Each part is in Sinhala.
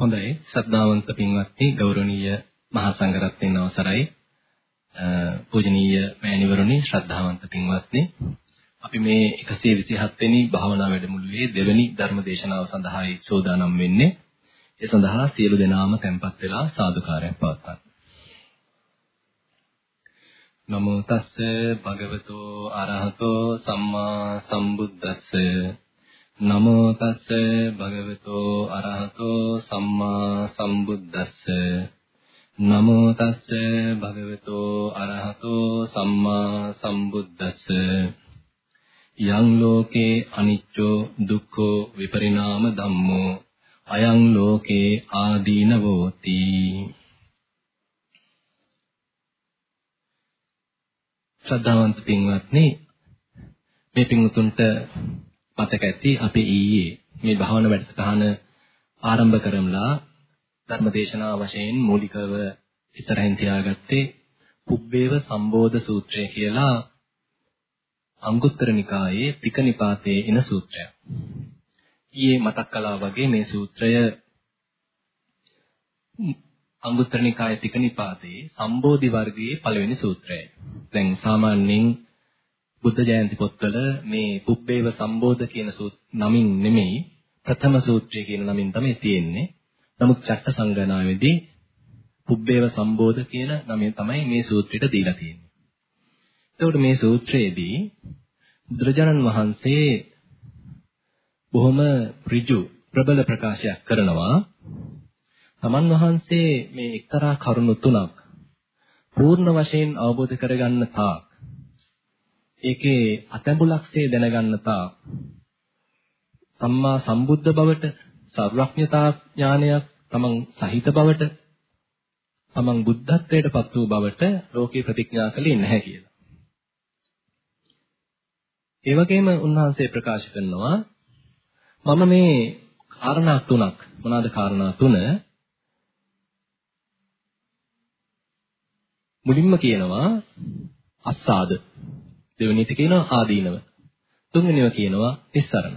හොඳයි. ශ්‍රද්ධාවන්ත පින්වත්නි ගෞරවනීය මහා සංඝරත්නයන් අවසරයි. පූජනීය මෑණිවරුනි ශ්‍රද්ධාවන්ත පින්වත්නි. අපි මේ 127 වෙනි භාවනා වැඩමුළුවේ දෙවැනි ධර්ම දේශනාව සඳහායි සෝදානම් වෙන්නේ. ඒ සඳහා සියලු දෙනාම tempත් වෙලා සාදුකාරයක් පවත්වන්න. නමෝ තස්ස භගවතෝ අරහතෝ සම්මා සම්බුද්දස්ස. නමෝ තස්ස භගවතෝ අරහතෝ සම්මා සම්බුද්දස්ස. නමෝ තස්ස භගවතෝ අරහතෝ සම්මා සම්බුද්දස්ස. යං ලෝකේ අනිච්චෝ දුක්ඛෝ විපරිණාම ධම්මෝ. අයං ලෝකේ ආදීනවෝති. ශ්‍රද්ධාවන්ත පින්වත්නි මේ පින්වතුන්ට මතක ඇති අපි ඊයේ මේ භාවනා වැඩසටහන ආරම්භ කරමුලා ධර්මදේශනා වශයෙන් මූලිකව ඉස්සරහින් තියාගත්තේ පුබ්බේව සම්බෝධ සූත්‍රය කියලා අංගුත්තර නිකායේ තික නිපාතයේ එන සූත්‍රයක්. ඊයේ මතක් කළා වගේ මේ සූත්‍රය අංගුත්තර නිකායේ තික නිපාතයේ සම්බෝධි වර්ගයේ පළවෙනි සූත්‍රයයි. දැන් සාමාන්‍යයෙන් බුද්ධ ජයන්ති පොත්වල මේ පුබ්බේව සම්බෝධ කියන නමින් නෙමෙයි ප්‍රථම සූත්‍රය කියන නමින් තමයි තියෙන්නේ. නමුත් චත්ත සංගණාවේදී පුබ්බේව සම්බෝධ කියන නමින් තමයි මේ සූත්‍රයට දීලා තියෙන්නේ. එතකොට මේ සූත්‍රයේදී බුදුරජාණන් වහන්සේ බොහොම ඍජු ප්‍රබල ප්‍රකාශයක් කරනවා තමන් වහන්සේ මේ එක්තරා කරුණු තුනක් පූර්ණ වශයෙන් අවබෝධ කරගන්න තාක් ඒකේ අතැඹුලක්සේ දැනගන්න තාක් සම්මා සම්බුද්ධ බවට සර්වඥතා ඥානයක් තමන් සහිත බවට තමන් බුද්ධත්වයට පත් වූ බවට ලෝකේ ප්‍රතිඥා කළේ නැහැ කියලා. ඒ වගේම උන්වහන්සේ ප්‍රකාශ කරනවා මම මේ කාරණා තුනක් මොනවාද කාරණා තුන මුලින්ම කියනවා අස්සාද දෙවෙනිට කියනවා ආදීනව. තුන්වෙනිව කියනවා තිස්සරණ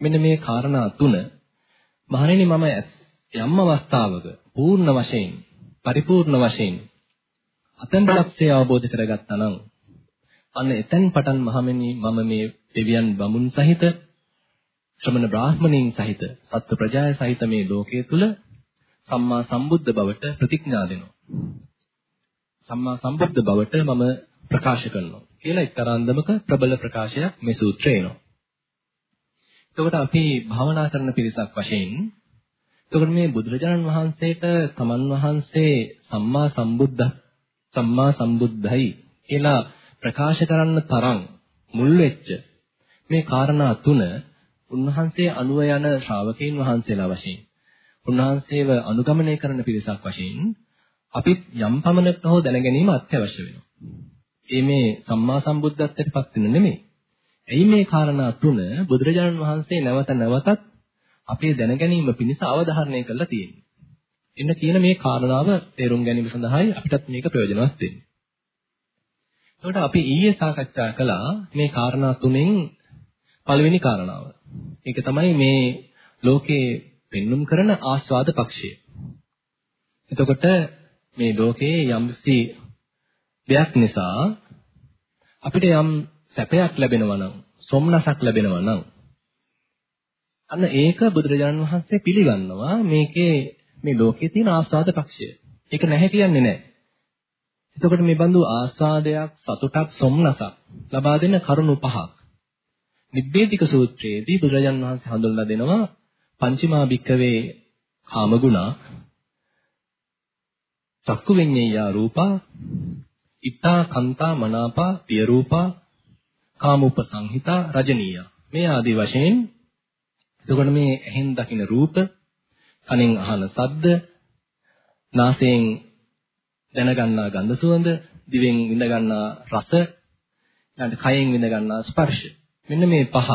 මෙන්න මේ කාරණා තුන මහණෙනි මම යම් අවස්ථාවක පූර්ණ වශයෙන් පරිපූර්ණ වශයෙන් අතෙන්බලක්සේ අවබෝධ කරගත්තා නම් අන්න එතෙන් පටන් මහමෙනි මම මේ දෙවියන් බමුණු සහිත ශ්‍රමණ බ්‍රාහ්මණයින් සහිත සත්ව ප්‍රජාය සහිත මේ ලෝකයේ තුල සම්මා සම්බුද්ධ බවට ප්‍රතිඥා දෙනවා. සම්මා සම්බුද්ධ බවට මම ප්‍රකාශ කරනවා. කියලා එක්තරාන්දමක ප්‍රබල ප්‍රකාශයක් මේ සූත්‍රේ එනවා. එතකොට අපි භාවනා කරන පිරිසක් වශයෙන් එතකොට මේ බුදුරජාණන් වහන්සේට තමන් වහන්සේ සම්මා සම්බුද්ධ සම්මා සම්බුද්ධයි කියලා ප්‍රකාශ කරන්න තරම් මුල් වෙච්ච මේ කාරණා තුන උන්වහන්සේ අනුව යන ශ්‍රාවකයන් වහන්සේලා වශයෙන් උන්වහන්සේව අනුගමනය කරන පිරිසක් වශයෙන් අපිත් යම් පමණක හෝ දැන ගැනීම අත්‍යවශ්‍ය වෙනවා. ඒ මේ සම්මා සම්බුද්ධත්වයට පත් වෙන නෙමෙයි. එයි මේ කාරණා තුන බුදුරජාණන් වහන්සේ නැවත නැවතත් අපේ දැන ගැනීම පිණිස අවධාරණය කරලා තියෙනවා. එන්න කියන මේ කාරණාව තේරුම් ගැනීම සඳහායි අපිටත් මේක ප්‍රයෝජනවත් වෙන්නේ. එතකොට අපි ඊයේ සාකච්ඡා කළා මේ කාරණා තුනෙන් පළවෙනි කාරණාව. ඒක තමයි මේ ලෝකේ පෙන්눔 කරන ආස්වාද පක්ෂය. එතකොට මේ ලෝකයේ යම්සි දෙයක් නිසා අපිට යම් සැපයක් ලැබෙනවා නම් සොම්නසක් ලැබෙනවා නම් අන්න ඒක බුදුරජාණන් වහන්සේ පිළිගන්නවා මේකේ මේ ලෝකයේ තියෙන ආස්වාද පක්ෂය. ඒක නැහැ කියන්නේ නැහැ. එතකොට මේ බඳු ආස්වාදයක් සතුටක් සොම්නසක් ලබා දෙන කරුණු පහක්. නිබ්බේධික සූත්‍රයේදී බුදුරජාණන් වහන්සේ හඳුන්වලා දෙනවා පංචමා භික්කවේ කාමගුණා චක්කු විඤ්ඤේය රූපා ඉත්තා කන්තා මනාපා පිය රූපා කාමෝපසංහිතා රජනීය. මේ ආදී වශයෙන් එතකොට මේ ඇහෙන් දකින රූප කනෙන් අහන ශබ්ද නාසයෙන් දැනගන්නා ගන්ධ සුවඳ දිවෙන් විඳ ගන්නා රස ඊට කයෙන් විඳ ගන්නා ස්පර්ශ. මෙන්න මේ පහ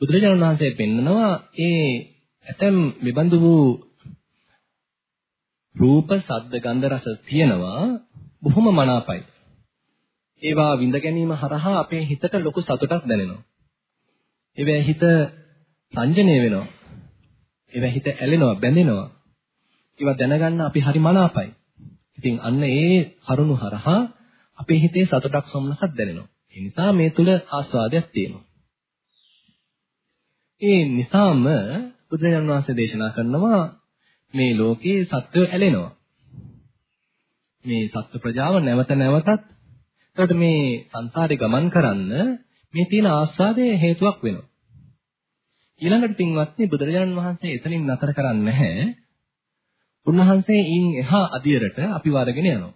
බුදුරජාණන් වහන්සේ පෙන්නනවා ඒ ඇතම් මෙබඳු වූ රූප, ශබ්ද, ගන්ධ, රස තියෙනවා බොහොම මනාපයි. ඒවා විඳ ගැනීම හරහා අපේ හිතට ලොකු සතුටක් දැනෙනවා. ඒවැ හිත සංජනය වෙනවා. ඒවා හිත ඇලෙනවා, බැඳෙනවා. ඒවා දැනගන්න අපි හරි මනාපයි. ඉතින් අන්න ඒ කරුණු හරහා අපේ හිතේ සතුටක් සොම්නසක් දැනෙනවා. ඒ නිසා මේ තුල ආස්වාදයක් තියෙනවා. ඒ නිසාම බුදුරජාණන් වහන්සේ දේශනා කරනවා මේ ලෝකේ සත්වය ඇලෙනවා. මේ සත්ව ප්‍රජාව නැවත නැවතත් එතකොට මේ සංසාරේ ගමන් කරන්න මේ තියෙන ආස්වාදයේ හේතුවක් වෙනවා. ඊළඟට පින්වත්නි බුදුරජාණන් වහන්සේ එතනින් නතර කරන්නේ නැහැ. උන්වහන්සේ ඊන් එහා අදියරට අපි වරගෙන යනවා.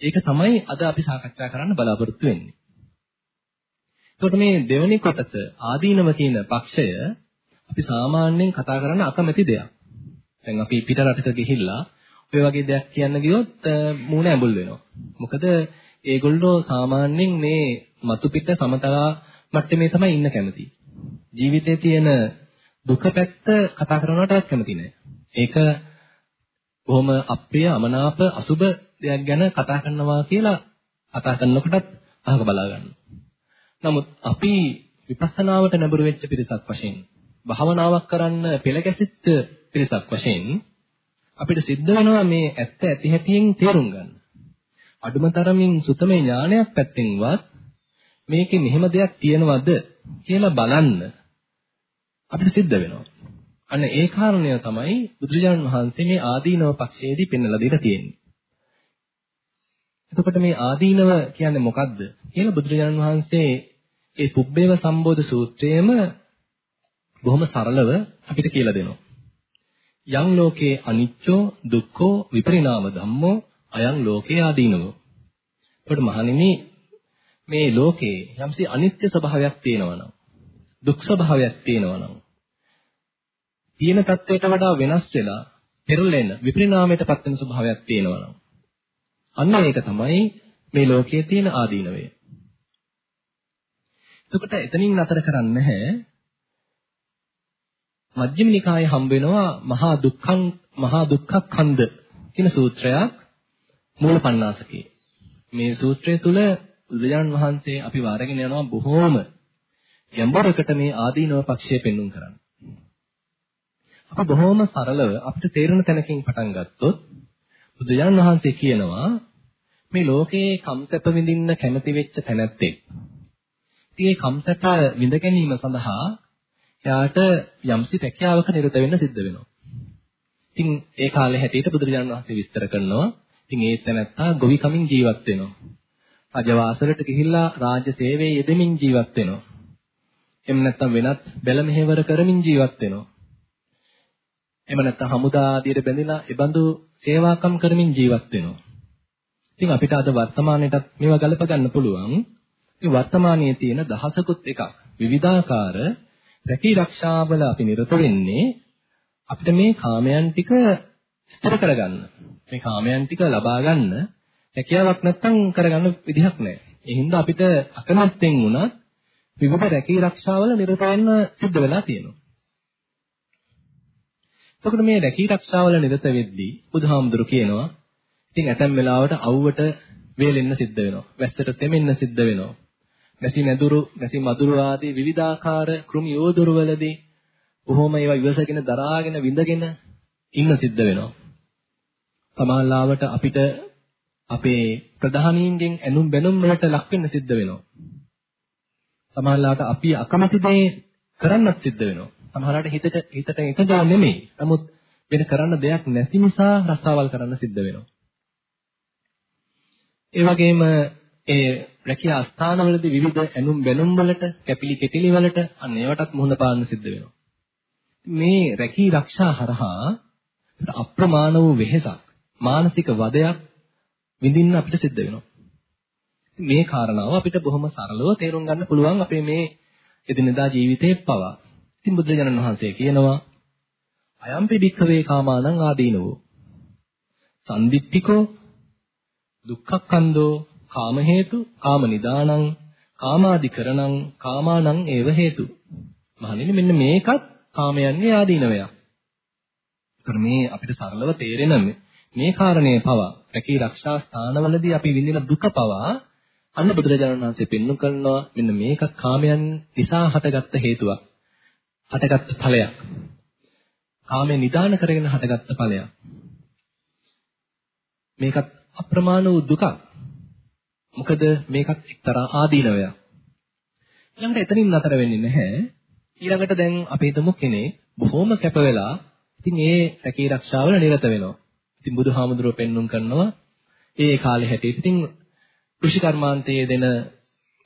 ඒක තමයි අද අපි සාකච්ඡා කරන්න බලාපොරොත්තු වෙන්නේ. එතකොට මේ දෙවෙනි කොටස ආදීනව කියන පක්ෂය අපි සාමාන්‍යයෙන් කතා කරන්න අකමැති දෙයක්. දැන් අපි පිට රටක ගිහිල්ලා ඔය වගේ දෙයක් කියන්න ගියොත් මූණ ඇඹුල් වෙනවා. මොකද ඒගොල්ලෝ සාමාන්‍යයෙන් මේ මතු පිට සමතලා මට්ටමේ තමයි ඉන්න කැමති. ජීවිතයේ තියෙන දුක පැත්ත කතා කරනවටවත් කැමති නෑ. ඒක බොහොම අප්‍රිය අමනාප අසුබ දෙයක් ගැන කතා කරනවා කියලා කතා කරනකොටත් අහක බලා ගන්න. නමුත් අපි විපස්සනාවට නැඹුරු වෙච්ච පිරිසක් වශයෙන් භාවනාවක් කරන්න පෙළ ගැසිච්ච පිරිසක් වශයෙන් අපිට සිද්ධ වෙනවා මේ ඇත්ත ඇති හැටියෙන් තේරුම් ගන්න. අඩුම තරමින් සුතමේ ඥානයක් පැත්තෙන්වත් මේකේ මෙහෙම දෙයක් තියෙනවද කියලා බලන්න අපිට සිද්ධ වෙනවා. අන්න ඒ කාරණය තමයි බුදුරජාණන් වහන්සේ මේ ආදීනව පක්ෂයේදී පෙන්වලා දීලා තියෙන්නේ. එතකොට මේ ආදීනව කියන්නේ මොකද්ද කියලා බුදුරජාණන් වහන්සේ ඒ පුබ්බේව සම්බෝධ සූත්‍රයේම බොහොම සරලව අපිට කියලා දෙනවා. යං ලෝකේ අනිච්චෝ දුක්ඛෝ විපරිණාම ධම්මෝ අයං ලෝකේ ආදීනවෝ. එතකොට මහණෙනි මේ ලෝකේ යම්සි අනිත්‍ය ස්වභාවයක් තියෙනවා නම් දුක් ස්වභාවයක් තියෙනවා නම් තියෙන තත්වයට වඩා වෙනස් වෙලා පෙරලෙන විපරිණාමයටපත් වෙන ස්වභාවයක් තියෙනවා නම් අන්න ඒක තමයි මේ ලෝකයේ තියෙන ආදීනවය. එතකොට එතනින් නතර කරන්නේ නැහැ. මජ්ක්‍ධිම නිකායේ හම්බ වෙනවා මහා දුක්ඛං මහා දුක්ඛඛන්ද කියන සූත්‍රයක් මූලපණ්ණාසකේ. මේ සූත්‍රය තුල බුදුරජාණන් වහන්සේ අපි වාරගෙන යනවා බොහෝම ගැඹුරකට මේ ආදීනව පක්ෂය පෙන්눔 කරන්න. අප බොහෝම සරලව අපිට තේරෙන තැනකින් පටන් ගත්තොත් බුදුරජාණන් වහන්සේ කියනවා මේ ලෝකේ කම්සැප විඳින්න කැමති වෙච්ච තැනැත්තෙක්. ඉතින් මේ කම්සැප විඳ ගැනීම සඳහා එයාට යම්සි රැකියාවක නිරත වෙන්න සිද්ධ වෙනවා. ඉතින් ඒ කාලේ හැටියට බුදුරජාණන් වහන්සේ විස්තර කරනවා. ඉතින් ඒ තැනැත්තා ගොවි කමින් ජීවත් වෙනවා. රජවාසලට ගිහිල්ලා රාජ්‍ය සේවයේ යෙදෙමින් ජීවත් වෙනවා. එහෙම නැත්නම් වෙනත් බැල මෙහෙවර කරමින් ජීවත් වෙනවා. එහෙම නැත්නම් හමුදා ආදියට බැඳිලා ඒ බඳු සේවාකම් කරමින් ජීවත් වෙනවා. ඉතින් අපිට අද වර්තමානයේටත් මේවා ගලප ගන්න පුළුවන්. ඉතින් වර්තමානයේ තියෙන දහසකුත් එකක් විවිධාකාර රැකී රක්ෂාවල අපි නිරත වෙන්නේ අපිට මේ කාමයන් ටික ස්ථිර කරගන්න. මේ කාමයන් ටික ලබා ගන්න හැකියාවක් නැත්තම් කරගන්න විදිහක් නැහැ. ඒ හින්දා අපිට අකමැත්තෙන් වුණත් විවිධ රැකී රක්ෂාවල නිරත වෙන්න සිද්ධ වෙලා තියෙනවා. එතකොට මේ රැකී රක්ෂාවල නිරත වෙද්දී බුදුහාමුදුරු කියනවා ඉතින් ඇතැම් වෙලාවට අවුවට වේලෙන්න සිද්ධ වෙනවා. වැස්සට තෙමෙන්න සිද්ධ වෙනවා. නැසි නැදුරු, නැසි මදුරු ආදී විවිධාකාර කෘමි යෝදුරුවලදී බොහොම ඒවා ඉවසගෙන දරාගෙන විඳගෙන ඉන්න සිද්ධ වෙනවා. සමාල්ලාවට අපිට අපේ ප්‍රධානීන්ගෙන් ඇනුම් බැනුම් වලට ලක් වෙන්න සිද්ධ වෙනවා. සමහරවිට අපි අකමැති දේ කරන්නත් සිද්ධ වෙනවා. සමහරවිට හිතට හිතට එකගව නෙමෙයි. නමුත් වෙන කරන්න දෙයක් නැති නිසා රස්සාවල් කරන්න සිද්ධ වෙනවා. ඒ වගේම ඒ රැකියා ස්ථානවලදී විවිධ ඇනුම් බැනුම් වලට, කැපිලි කෙටිලි වලට අන්න ඒවටත් මුහුණ පාන්න සිද්ධ වෙනවා. මේ රැකී ආරක්ෂා හරහා අප්‍රමාණ වූ වෙහෙසක්, මානසික වදයක් විඳින්න අපිට සිද්ධ වෙනවා. මේ කාරණාව අපිට බොහොම සරලව තේරුම් ගන්න පුළුවන් අපේ මේ එදිනදා ජීවිතයේ පවා. ඉතින් බුදුරජාණන් වහන්සේ කියනවා අයම්පි භික්ඛවේ කාමානං ආදීනවෝ. සම්දිත්තිකෝ දුක්ඛක්ඛන්தோ කාම හේතු කාම නිදානං කාමාදිකරණං කාමානං ඒව හේතු. මහණෙනි මෙන්න මේකත් කාමයන්ගේ ආදීනවයක්. ඒතර මේ අපිට සරලව තේරෙන මේ කාරණය පවා රැකී ආරක්ෂා ස්ථානවලදී අපි විඳින දුක පවා අන්න බුදුරජාණන් වහන්සේ පෙන්වු කරනවා මෙන්න මේක කාමයන් නිසා හටගත්ත හේතුවක්. හටගත්ත ඵලයක්. කාමයේ නිදාන කරගෙන හටගත්ත ඵලයක්. මේකත් අප්‍රමාණ වූ දුකක්. මොකද මේකත් එක්තරා ආදීනවයක්. ඊළඟට එතනින් නතර වෙන්නේ නැහැ. ඊළඟට දැන් අපි හිතමු කෙනෙක් බොහොම කැප වෙලා ඉතින් ඒ රැකී රක්ෂාවල නිරත වෙනවා. ඉතින් බුදුහාමුදුරුව පෙන්눔 කරනවා ඒ කාලේ හැටියට ඉතින් කෘෂි කර්මාන්තයේ දෙන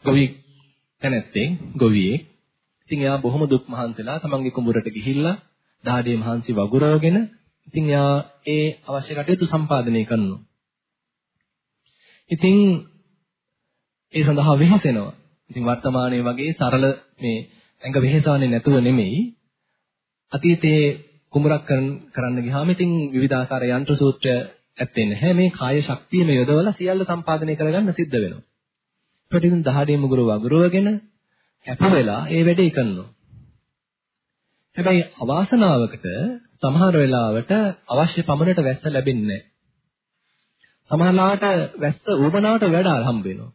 ගොවි තැනැත්තෙන් ගොවියෙක් ඉතින් එයා බොහොම දුක් මහන්සිලා තමන්ගේ කුඹුරට ගිහිල්ලා දහඩිය මහන්සි වගුරවගෙන ඉතින් එයා ඒ අවශ්‍ය කටයුතු සම්පාදනය කරනවා. ඉතින් ඒ සඳහා වෙහෙසෙනවා. ඉතින් වර්තමානයේ වගේ සරල මේ ඇඟ වෙහෙසවන්නේ නැතුව නෙමෙයි අතීතයේ කුඹරක් කරන්න ගියාම ඉතින් විවිධාකාර යන්ත්‍ර සූත්‍රය ඇත්තේ නැහැ මේ කාය ශක්තියම යොදවලා සියල්ල සම්පාදනය කරගන්න සිද්ධ වෙනවා. ඒකට ඉතින් දහඩිය මුගුරු වගුරුවගෙන කැප වෙලා ඒ වැඩේ කරනවා. හැබැයි අවාසනාවකට සමහර වෙලාවට අවශ්‍ය පමණට වැස්ස ලැබෙන්නේ නැහැ. සමහරලාට වැස්ස ඌමනාවට වඩා හම්බ වෙනවා.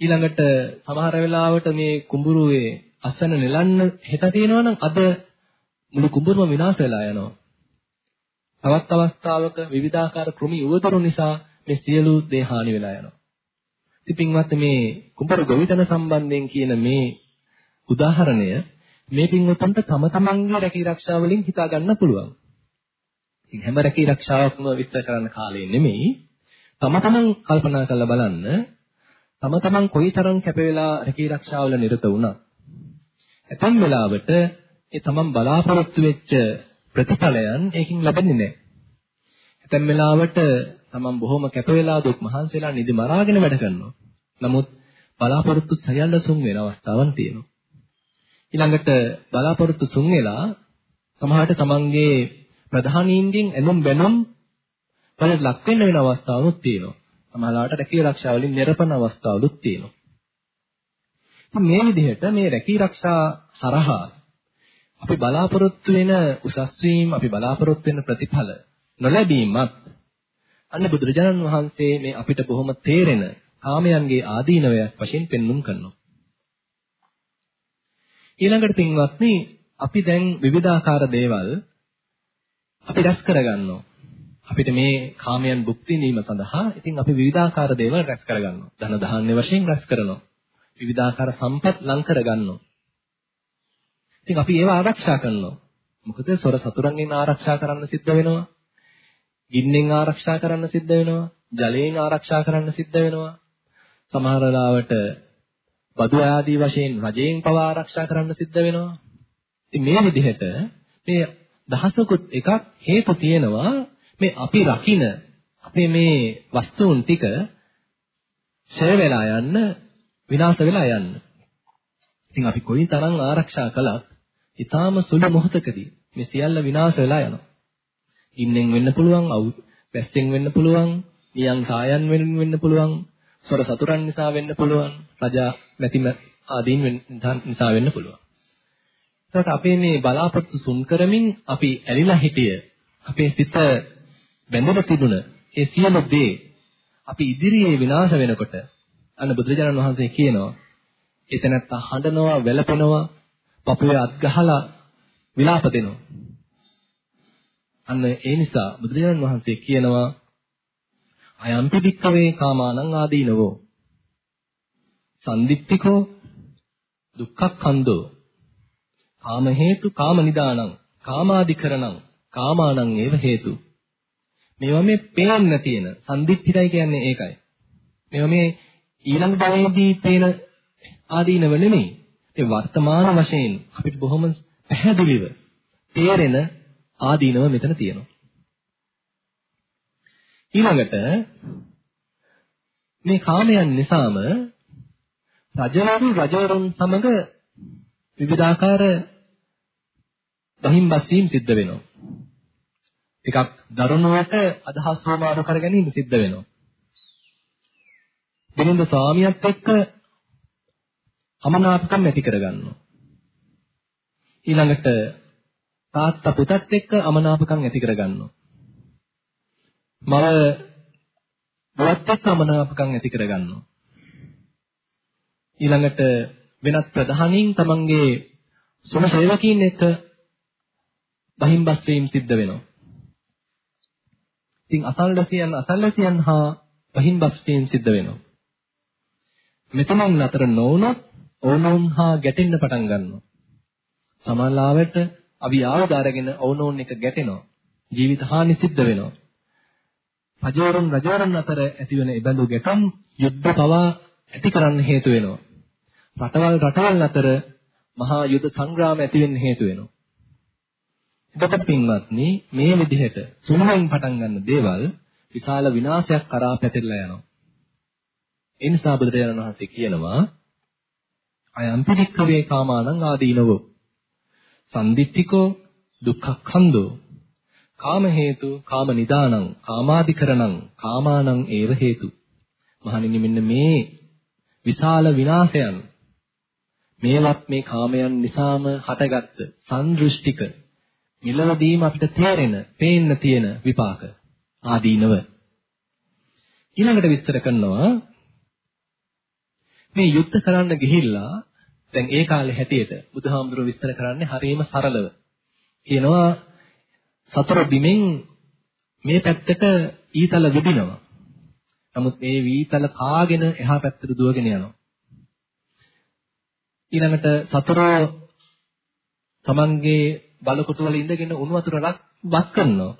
ඊළඟට සමහර වෙලාවට මේ කුඹුරුවේ අසන නෙලන්න හෙට තියෙනවා නම් අද මුළු කුඹුරම විනාශ වෙලා යනවා. තවත් අවස්ථාවක විවිධාකාර කෘමි උවතරු නිසා මේ සියලු දේ හානි වෙලා යනවා. ඉතින් පින්වත් මේ කුඹුර ගොවිතැන සම්බන්ධයෙන් කියන මේ උදාහරණය මේ පින්වතුන්ට තම තමන්ගේ රැකී ආරක්ෂාව වලින් හිතා ගන්න පුළුවන්. ඉතින් හැම රැකී ආරක්ෂාවක්ම විස්තර කරන්න කාලේ නෙමෙයි. තම තමන් කල්පනා කරලා බලන්න තම තමන් කොයිතරම් කැප වෙලා රැකී ආරක්ෂාවල නිරත වුණා. ඇතම් වෙලාවට ඒ තමන් බලාපොරොත්තු වෙච්ච ප්‍රතිඵලයන් ඒකින් ලැබෙන්නේ නැහැ. ඇතැම් වෙලාවට තමන් බොහොම කැප වෙලා දුක් මහන්සි වෙලා නිදි මරාගෙන වැඩ කරනවා. නමුත් බලාපොරොත්තු සයල්ල සුන් වෙන අවස්ථාවන් තියෙනවා. ඊළඟට බලාපොරොත්තු සුන් වෙලා සමහරට තමන්ගේ ප්‍රධානීන්ගෙන් එනම් බැනම් වලට ලක් වෙන්න වෙන අවස්ථාවලුත් තියෙනවා. සමහරවිට රැකී ආරක්ෂා වලින් නිරපන අවස්ථාවලුත් තියෙනවා. මේ විදිහට මේ රැකී ආරක්ෂා හරහා අපි බලාපොරොත්තු වෙන උසස් වීම අපි බලාපොරොත්තු වෙන ප්‍රතිඵල නොලැබීමත් අන්න බුදුරජාණන් වහන්සේ මේ අපිට බොහොම තේරෙන කාමයන්ගේ ආදීනවයක් වශයෙන් පෙන්눔 කරනවා. ඊළඟට පින්වත්නි අපි දැන් විවිධාකාර දේවල් අපි රැස් කරගන්නවා. අපිට මේ කාමයන් භුක්ති විඳීම සඳහා ඉතින් අපි විවිධාකාර දේවල් රැස් කරගන්නවා. ධන ධාන්‍ය වශයෙන් රැස් කරනවා. විවිධාකාර සම්පත් ලං කරගන්නවා. ඉතින් අපි ඒව ආරක්ෂා කරනවා. මොකද සොර සතුරන්ගෙන් ආරක්ෂා කරන්න සිද්ධ වෙනවා. ගින්නෙන් ආරක්ෂා කරන්න සිද්ධ වෙනවා. ජලයෙන් ආරක්ෂා කරන්න සිද්ධ වෙනවා. සමහර වෙලාවට බදු ආදී වශයෙන් රජයෙන් පවා ආරක්ෂා කරන්න සිද්ධ වෙනවා. ඉතින් මේ විදිහට මේ දහසකුත් එකක් හේතු තියෙනවා මේ අපි රකින අපේ මේ වස්තුන් ටික ඡය වෙලා යන්න විනාශ වෙලා යන්න. ඉතින් අපි කොයි තරම් ආරක්ෂා කළත් ඊටාම සුළු මොහොතකදී මේ සියල්ල විනාශ වෙලා යනවා. ඉන්නෙන් වෙන්න පුළුවන්, වැස්සෙන් වෙන්න පුළුවන්, නියං සායන් වෙන්න පුළුවන්, සොර සතුරන් නිසා වෙන්න පුළුවන්, රජා නැතිම ආදීන් නිසා වෙන්න පුළුවන්. එතකොට අපේ මේ බලාපොරොත්තු සුන් කරමින් අපි ඇලිලා හිටිය අපේ සිත බැඳලා තිබුණ ඒ සියලු දේ අපි ඉදිරියේ විනාශ වෙනකොට අන්න බුදුරජාණන් වහන්සේ කියනවා එතනත්ත හඬනවා වැළපෙනවා පපුවේ අත් ගහලා විලාප දෙනවා. අන්න ඒ නිසා බුදුරජාණන් වහන්සේ කියනවා අයම්පි වික්කවේ කාමානං ආදීනවෝ සම්දිත්තිකෝ දුක්ඛක්ඛන්தோ කාම හේතු කාම නිදානං කාමාදිකරණං කාමානං ඒව හේතු මේවා මේ පේන්න තියෙන සම්දිත්තිකයි කියන්නේ ඒකයි මේවා මේ ඊළඟ භවයේදී පේන ආදීනව නෙමෙයි ඒ වර්තමාන වශයෙන් අපිට බොහොම පැහැදිලිව තේරෙන ආදීනව මෙතන තියෙනවා. ඊළඟට මේ කාමයන් නිසාම රජවරු රජවරුන් සමග විවිධාකාර බහිම්බස් වීම සිද්ධ වෙනවා. ටිකක් දරුණුවට අදහස් වමාරු කර ගැනීම සිද්ධ වෙනවා. බිරිඳ ස්වාමියාත් එක්ක අමනාපකම් ඇති කරගන්නවා. ඊළඟට තාත්තා පුතත් එක්ක අමනාපකම් ඇති කරගන්නවා. මව බුවත් එක්ක අමනාපකම් ඇති කරගන්නවා. ඊළඟට වෙනත් ප්‍රධානීන් තමන්ගේ සුම සේවකීන් එක්ක බහිම්බස් වීම සිද්ධ වෙනවා. ඉතින් අසල්වැසියන් අසල්වැසියන් හා බහිම්බස් වීම සිද්ධ වෙනවා. මෙතනින් නතර නොවුනොත් ඕනෝන් හා ගැටෙන්න පටන් ගන්නවා. සමාලාවට අපි ආවද අරගෙන ඕනෝන් එක ගැටෙනවා. ජීවිත හානි සිද්ධ වෙනවා. රජවරුන් රජවරුන් අතර ඇතිවන ඉබඳු ගැටුම් යුද්ධ පවා ඇති කරන්න හේතු වෙනවා. රටවල් රටවල් අතර මහා යුද්ධ සංග්‍රාම ඇති වෙන්න හේතු වෙනවා. එතකොට පින්වත්නි මේ විදිහට සුළුෙන් පටන් ගන්න දේවල් විශාල විනාශයක් කරා පැතිරලා යනවා. ඒ නිසා බුදුරජාණන් වහන්සේ කියනවා අයම්පි වික්ඛවේ කාමානං ආදීනවෝ. සම්දිත්තිකෝ දුක්ඛඛන්தோ කාම හේතු කාම නිදානං කාමාදිකරණං කාමානං ඒව හේතු. මහණෙනි මෙන්න මේ විශාල විනාශයන් මේවත් මේ කාමයන් නිසාම හටගත්ත සංදෘෂ්ටික මිලවදීම අපිට තේරෙන, පේන්න තියෙන විපාක ආදීනව. ඊළඟට විස්තර කරනවා මේ යුද්ධ කරන්න ගිහිල්ලා දැන් ඒ කාලේ හැටියට බුදුහාමුදුරුවෝ විස්තර කරන්නේ හරියම සරලව. කියනවා සතර බිමෙන් මේ පැත්තට ඊතල විදිනවා. නමුත් මේ වීතල කාගෙන එහා පැත්තට දුවගෙන යනවා. ඊළඟට සතරෝ තමන්ගේ බලකොටු වල ඉඳගෙන උණු වතුර රක් වත් කරනවා.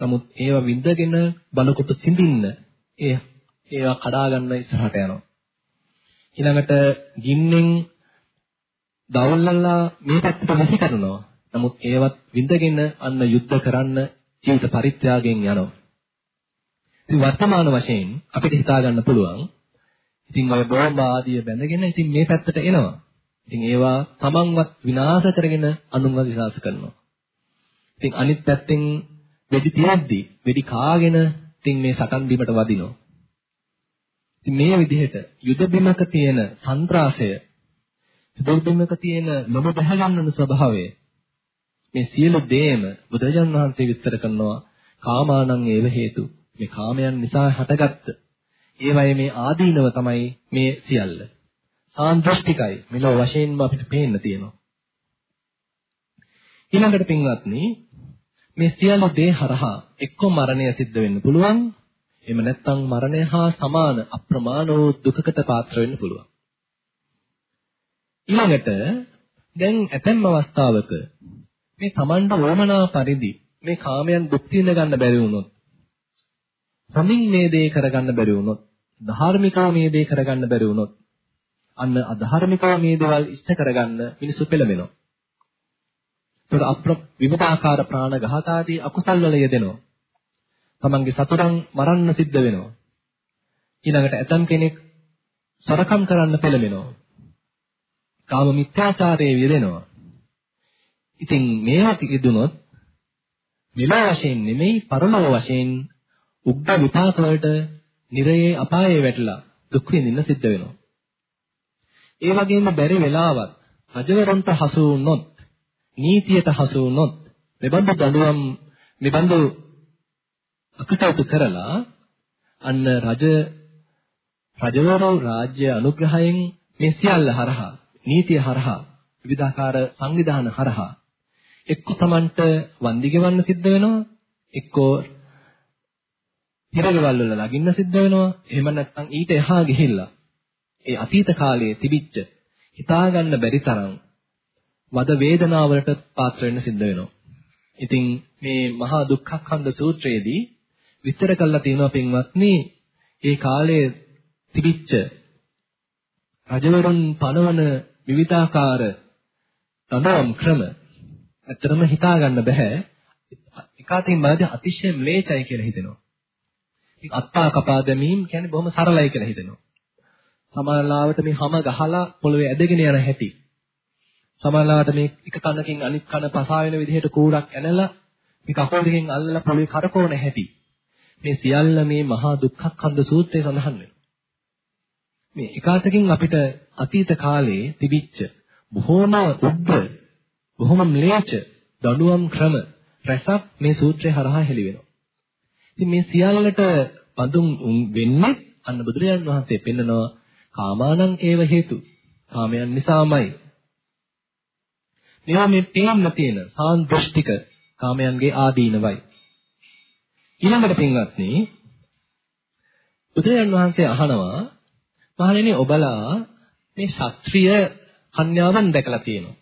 නමුත් ඒවා විඳගෙන බලකොටු සිඳින්න ඒ ඒවා කඩා ගන්න ඉස්සරහට යනවා. ඊළඟට ගින්නෙන් දවල්ලලා මේ පැත්තට විසි කරනවා. නමුත් ඒවත් විඳගෙන අන්න යුද්ධ කරන්න ජීවිත පරිත්‍යාගයෙන් යනවා. ඉතින් වර්තමාන වශයෙන් අපිට හිතා ගන්න පුළුවන් ඉතින් ඔය බෝම්බ ආදිය බැඳගෙන ඉතින් මේ පැත්තට එනවා. ඉතින් ඒවා තමන්වත් විනාශ කරගෙන අනුන්ව විනාශ කරනවා. ඉතින් අනිත් පැත්තෙන් වෙඩි තියද්දි වෙඩි කාගෙන ඉතින් මේ සටන් බිමට වදිනවා. ඉතින් මේ විදිහට යුද බිමක තියෙන සන්ත්‍රාසය යුද බිමක තියෙන නොම බහ ගන්නන ස්වභාවය මේ සියලු දේම බුදුරජාණන් වහන්සේ විස්තර කරනවා කාමානං ඒව හේතු මේ කාමයන් නිසා හටගත්ත ඒවයේ මේ ආදීනව තමයි මේ සියල්ල සාන්දෘෂ්ටිකයි. මෙලොව වශයෙන්ම අපිට පේන්න තියෙනවා. ඊළඟට පින්වත්නි මේ සියලු දේ හරහා එක්ක මරණය සිද්ධ වෙන්න පුළුවන්. එහෙම නැත්නම් මරණය හා සමාන අප්‍රමාණ වූ දුකකට පාත්‍ර වෙන්න පුළුවන්. ඊළඟට දැන් ඇතැම් අවස්ථාවක මේ Tamanda වමනා පරිදි මේ කාමයන් භුක්ති විඳ ගන්න බැරි වුණොත් සමින් මේ දේ කරගන්න බැරි වුණොත් ධාර්මිකව මේ දේ කරගන්න බැරි වුණොත් අන්න අධාර්මිකව මේ දේවල් ඉෂ්ට කරගන්න මිනිසු පෙළඹෙනවා. ඒකට අප්‍ර විවිධාකාර ප්‍රාණඝාත ආදී අකුසල් වල යෙදෙනවා. තමන්ගේ සතුරන් මරන්න සිද්ධ වෙනවා. ඊළඟට ඇතම් කෙනෙක් සොරකම් කරන්න පෙළඹෙනවා. කාම මිත්‍යාචාරයේ යෙදෙනවා. ඉතින් මේවා තිබුණොත් මෙලොව වශයෙන් නෙමෙයි පරලොව වශයෙන් උග්ග විපාක වලට නිරයේ අපායේ වැටලා දුක් විඳින්න සිද්ධ වෙනවා. ඒ වගේම බැරි වෙලාවත් රජවරුන්ට හසු වුණොත් නීතියට හසු වුණොත් මෙබඳු දඬුවම් මෙබඳු අකටයුතු කරලා අන්න රජ රජවරු රාජ්‍ය අනුග්‍රහයෙන් මේ සියල්ල හරහා නීතිය හරහා විවිධාකාර සංවිධාන හරහා එක්ක Tamanට වන්දි ගෙවන්න සිද්ධ වෙනවා එක්කෝ හිරගෙවල් වල ලගින්න සිද්ධ වෙනවා. එහෙම නැත්නම් ඊට එහා ගිහිල්ලා ඒ අතීත කාලයේ තිබිච්ච හිතා ගන්න බැරි තරම් වද වේදනාවලට පාත්‍ර වෙන්න සිද්ධ වෙනවා ඉතින් මේ මහා දුක්ඛඛන්ද සූත්‍රයේදී විස්තර කරලා තියෙනවා පින්වත්නි ඒ කාලයේ තිබිච්ච රජවරුන් පනවන විවිධාකාර දඬුවම් ක්‍රම ඇත්තටම හිතා ගන්න බෑ. එකාතින් බලද්දී අතිශය ම්ලේචයි කියලා හිතෙනවා. ඉතින් අත්තා කපා දැමීම කියන්නේ බොහොම සරලයි කියලා හිතෙනවා. සමහරලාවට මේ හැම ගහලා පොළවේ ඇදගෙන යන හැටි. සමහරලාවට මේ එක කනකින් අනිත් කන පසා වෙන විදිහට කූඩක් ඇනලා මේ කකුල් දෙකෙන් අල්ලලා පොළවේ කරකවන හැටි. මේ සියල්ල මේ මහා දුක්ඛක්ඛන්ද සූත්‍රයේ සඳහන් වෙනවා. මේ එකාතකින් අපිට අතීත කාලේ තිබිච්ච බොහෝම උග්‍ර බොහොම ම්ලේච්ඡ දඬුවම් ක්‍රම රැසක් මේ සූත්‍රය හරහා හෙළි වෙනවා. ඉතින් මේ සියල්ලට පඳුන් වෙන්නේ අන්න බුදුරජාණන් වහන්සේ පෙන්නනවා කාමානං ඒව හේතු. කාමයන් නිසාමයි. මේවා මේ පේන්න තියෙන සාන්දෘෂ්ටික කාමයන්ගේ ආදීනවයි. ඊළඟට පින්වත්නි බුදුරජාන් වහන්සේ අහනවා මහණෙනි ඔබලා මේ ශාස්ත්‍රීය කන්‍යාවන් දැකලා තියෙනවා.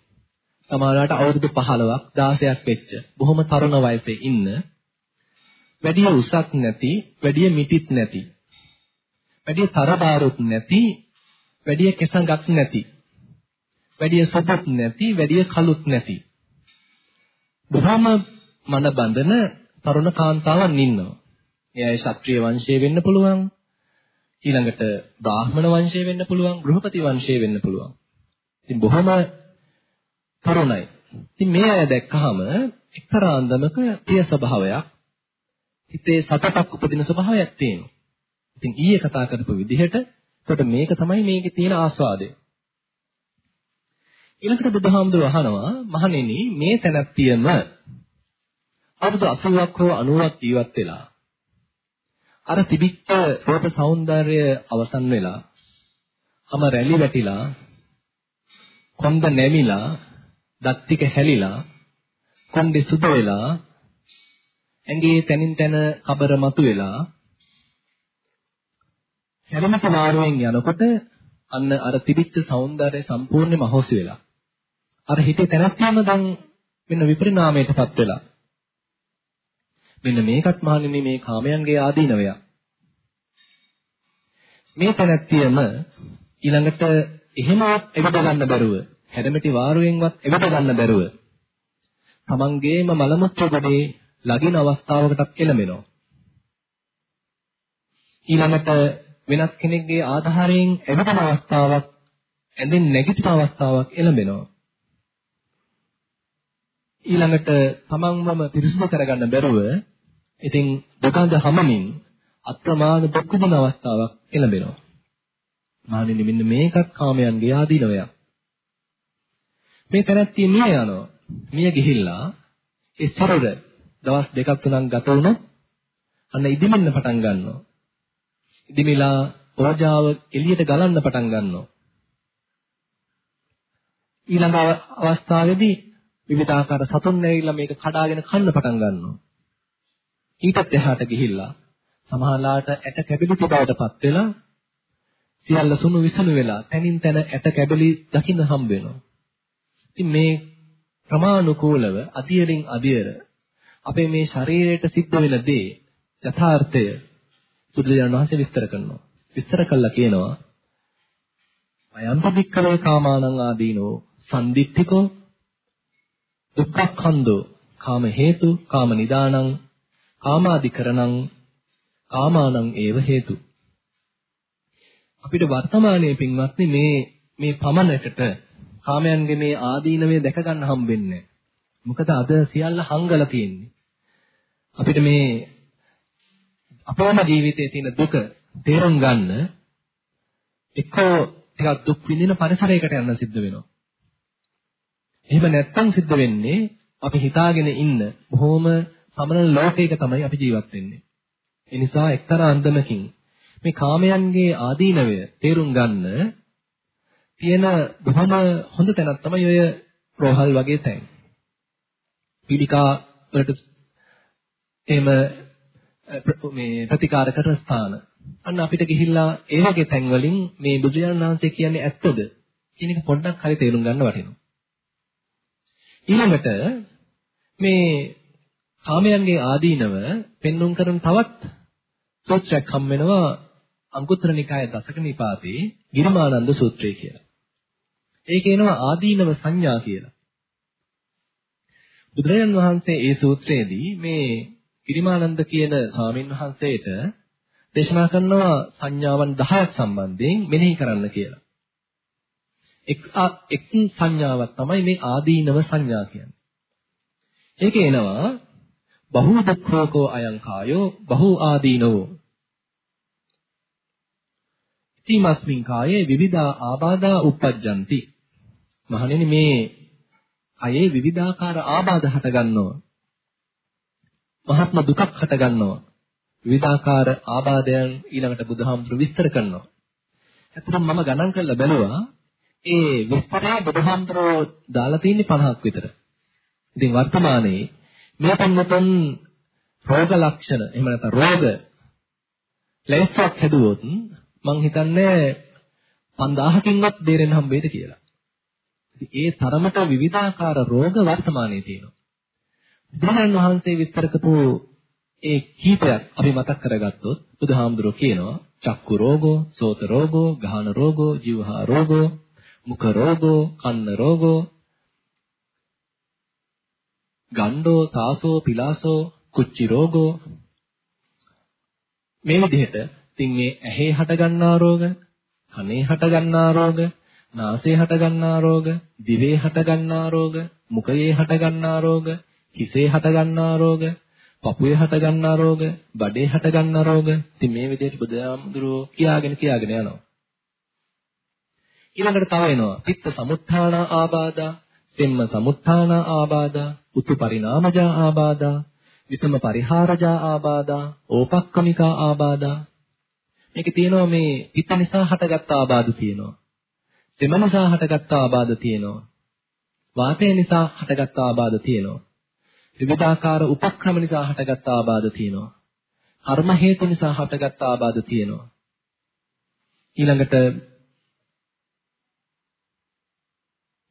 සමහරවිට අවුරුදු 15ක් 16ක් වෙච්ච බොහොම තරුණ වයසේ ඉන්න වැඩි උසක් නැති, වැඩි මිටිත් නැති, වැඩි තරබාරුත් නැති, වැඩි කෙසඟක් නැති, වැඩි සොපත් නැති, වැඩි කළුත් නැති. බොහොම මන බඳන තරුණ කාන්තාවන් ඉන්නවා. එයයි ශාත්‍රීය වංශයේ වෙන්න පුළුවන්. ඊළඟට බ්‍රාහ්මණ වංශයේ වෙන්න පුළුවන්, ගෘහපති වංශයේ වෙන්න පුළුවන්. ඉතින් බොහොම තරුණයි. ඉතින් මේ අය දැක්කහම එක්තරා අන්දමක ප්‍රිය ස්වභාවයක් හිතේ සතටක් උපදින ස්වභාවයක් තියෙනවා. ඉතින් ඊයේ කතා කරපු විදිහට එතකොට මේක තමයි මේකේ තියෙන ආස්වාදය. ඊළඟට බුදුහාමුදුරුවෝ අහනවා මහණෙනි මේ තැනැත්තියම අවුරුදු 80ක් හෝ 90ක් ජීවත් වෙලා අර තිබිච්ච රූප సౌందර්ය අවසන් වෙලා හැම රැලි වැටිලා කොන්ද නැමිලා දත් ටික හැලිලා කොන්දේ සුද වෙලා ඇඟේ තනින් තන කබර මතු වෙලා හැරෙමක මාරුවෙන් යනකොට අන්න අර තිබිච්ච సౌందර්යය සම්පූර්ණයෙන්ම අහෝසි වෙලා අර හිතේ තැනක්ම දැන් වෙන විපරිණාමයටපත් වෙලා මෙන්න මේකත් මහණෙනි මේ කාමයන්ගේ ආදීනවය. මේ තැනැත්තියම ඊළඟට එහෙමවත් එවිට ගන්න බැරුව, හැඩමැටි වාරුවෙන්වත් එවිට ගන්න බැරුව තමන්ගේම මල මුත්‍ර ගොඩේ ලගින අවස්ථාවකටත් එළඹෙනවා. ඊළඟට වෙනත් කෙනෙක්ගේ ආධාරයෙන් එවිටම අවස්ථාවක් ඇඳෙන් නැගිටින අවස්ථාවක් එළඹෙනවා. ඊළඟට තමන්වම පිරිසිදු කරගන්න බැරුව ඉතින් දුකඳ හැමමින් අප්‍රමාණ දුක් විඳින අවස්ථාවක් එළඹෙනවා. මානිනි මෙන්න මේකත් කාමයන්ගේ ආදීනවයක්. මේ තැනැත්තිය මිය යනවා. මිය ගිහිල්ලා ඒ සරර දවස් දෙකක් තුනක් ගත වුණොත් අන්න ඉදිමෙන්න පටන් ගන්නවා. ඉදිමිලා ඕජාව එළියට ගලන්න පටන් ගන්නවා. ඊළඟ අවස්ථාවේදී විවිධාකාර සතුන් නැවිලා මේක කඩාගෙන කන්න පටන් ගන්නවා. ඊටත් එහාට ගිහිල්ලා සමහරලාට ඇට කැබලි බවටපත් වෙලා සියල්ල සුණු විසුණු වෙලා තනින් තන ඇට කැබලි දකින්න හම්බ වෙනවා. ඉතින් මේ ප්‍රමාණිකූලව අධියරින් අධියර අපේ මේ ශරීරයට සිද්ධ වෙන දේ යථාර්ථය බුදුරජාණන් වහන්සේ විස්තර කරනවා. විස්තර කළා කියනවා අයම් පික්කවේ කාමානං ආදීනෝ සම්දිත්තිකෝ දුක්ඛඛන්தோ කාම හේතු කාම නිදානං කාමාදිකරණං කාමානං ඒව හේතු. අපිට වර්තමානයේ පින්වත්නි මේ මේ පමණකට කාමයන්ගේ මේ ආදීනවේ දැක ගන්න හම්බෙන්නේ මොකද අද සියල්ල හංගලා තියෙන්නේ. අපිට මේ අපේම ජීවිතයේ තියෙන දුක තේරුම් ගන්න එක්කෝ ටිකක් දුක් විඳින පරිසරයකට යන්න සිද්ධ වෙනවා එහෙම නැත්තම් සිද්ධ වෙන්නේ අපි හිතාගෙන ඉන්න බොහොම සමනල ලෝකයක තමයි අපි ජීවත් වෙන්නේ. ඒ නිසා එක්තරා අන්දමකින් මේ කාමයන්ගේ ආදීනවය තේරුම් ගන්න තියෙන බොහොම හොඳ තැනක් තමයි ඔය රෝහල් වගේ තැන්. පිළිකා වලට එහෙම මේ ප්‍රතිකාර කරන ස්ථාන. අන්න අපිට ගිහිල්ලා ඒ වගේ තැන් වලින් මේ බුදුරජාණන් වහන්සේ කියන්නේ ඇත්තද කියන එක පොඩ්ඩක් හරි තේරුම් ගන්න වටිනවා. ඊළඟට මේ කාමයන්ගේ ආදීනව පෙන්눔 කරන තවත් සූත්‍රයක් හම් වෙනවා අංකුත්තර නිකාය දසක නිපාතේ ගිරිමානන්ද සූත්‍රය කියලා. ඒ කියනවා ආදීනව සංඥා කියලා. බුදුරජාණන් වහන්සේ ඒ සූත්‍රයේදී මේ ගිරිමානන්ද කියන ස්වාමින් වහන්සේට දේශනා කරනවා සංඥාවන් 10ක් සම්බන්ධයෙන් මෙනෙහි කරන්න කියලා. එක් එක් සංඥාවක් තමයි මේ ආදීනව සංඥා කියන්නේ. ඒකේ එනවා බහු දුක්ඛෝකෝ අයං කායෝ බහු ආදීනෝ ඉතිමස්මින් කායේ විවිධා ආබාධා uppajjanti මහණෙනි මේ අයේ විවිධාකාර ආබාධ හට ගන්නවා මහත්ම දුකක් හට ගන්නවා විවිධාකාර ආබාධයන් ඊළඟට බුදුහාමුදුරු විස්තර කරනවා ඇත්තටම මම ගණන් කරලා බැලුවා ඒ විස්තරය බුදුහාමුදුරෝ දාලා තියෙන්නේ 50ක් විතර ඉතින් වර්තමානයේ මේ පන්නතොන් රෝග ලක්ෂණ එහෙම නැත්නම් රෝග ලැයිස්තුවක් හැදුවොත් මං හිතන්නේ 5000කින්වත් බේරෙන්න හම්බෙයිද කියලා. ඒ තරමට විවිධාකාර රෝග වර්තමානයේ තියෙනවා. බුදුන් වහන්සේ විස්තර කරපු ඒ කීපයක් අපි මතක් කරගත්තොත් බුදුහාමුදුරුවෝ කියනවා චක්කු රෝගෝ, සෝත රෝගෝ, ගාහන රෝගෝ, જીවහා රෝගෝ, මුඛ රෝගෝ, කන්න රෝගෝ, ගණ්ඩෝ, සාසෝ, පිලාසෝ, කුච්චි රෝගෝ. මේ විදිහට ඉතින් මේ ඇහි හට ගන්නා රෝග, කනේ හට ගන්නා රෝග, නාසයේ හට ගන්නා රෝග, දිවේ හට ගන්නා රෝග, මුඛයේ හට ගන්නා රෝග, හිසේ හට ගන්නා රෝග, පපුවේ හට ගන්නා රෝග, බඩේ හට ගන්නා රෝග. ඉතින් මේ විදිහට බුදුහාමුදුරුවෝ කියාගෙන කියාගෙන යනවා. ඊළඟට තව එනවා පිත්ත සමුත්ථාන ආබාධා, සෙම්ම සමුත්ථාන ආබාධා, උතු පරිණාමජා ආබාධා, විසම පරිහාරජා ආබාධා, ඕපක්කමිකා ආබාධා. මේකේ තියෙනවා මේ පිත්ත නිසා හටගත්ත ආබාධ තියෙනවා. සෙම නිසා හටගත්ත ආබාධ තියෙනවා. වාතය නිසා හටගත්ත ආබාධ තියෙනවා. විවිධාකාර උපක්‍රම නිසා හටගත්ත ආබාධ තියෙනවා. කර්ම හේතු නිසා හටගත්ත ආබාධ තියෙනවා. ඊළඟට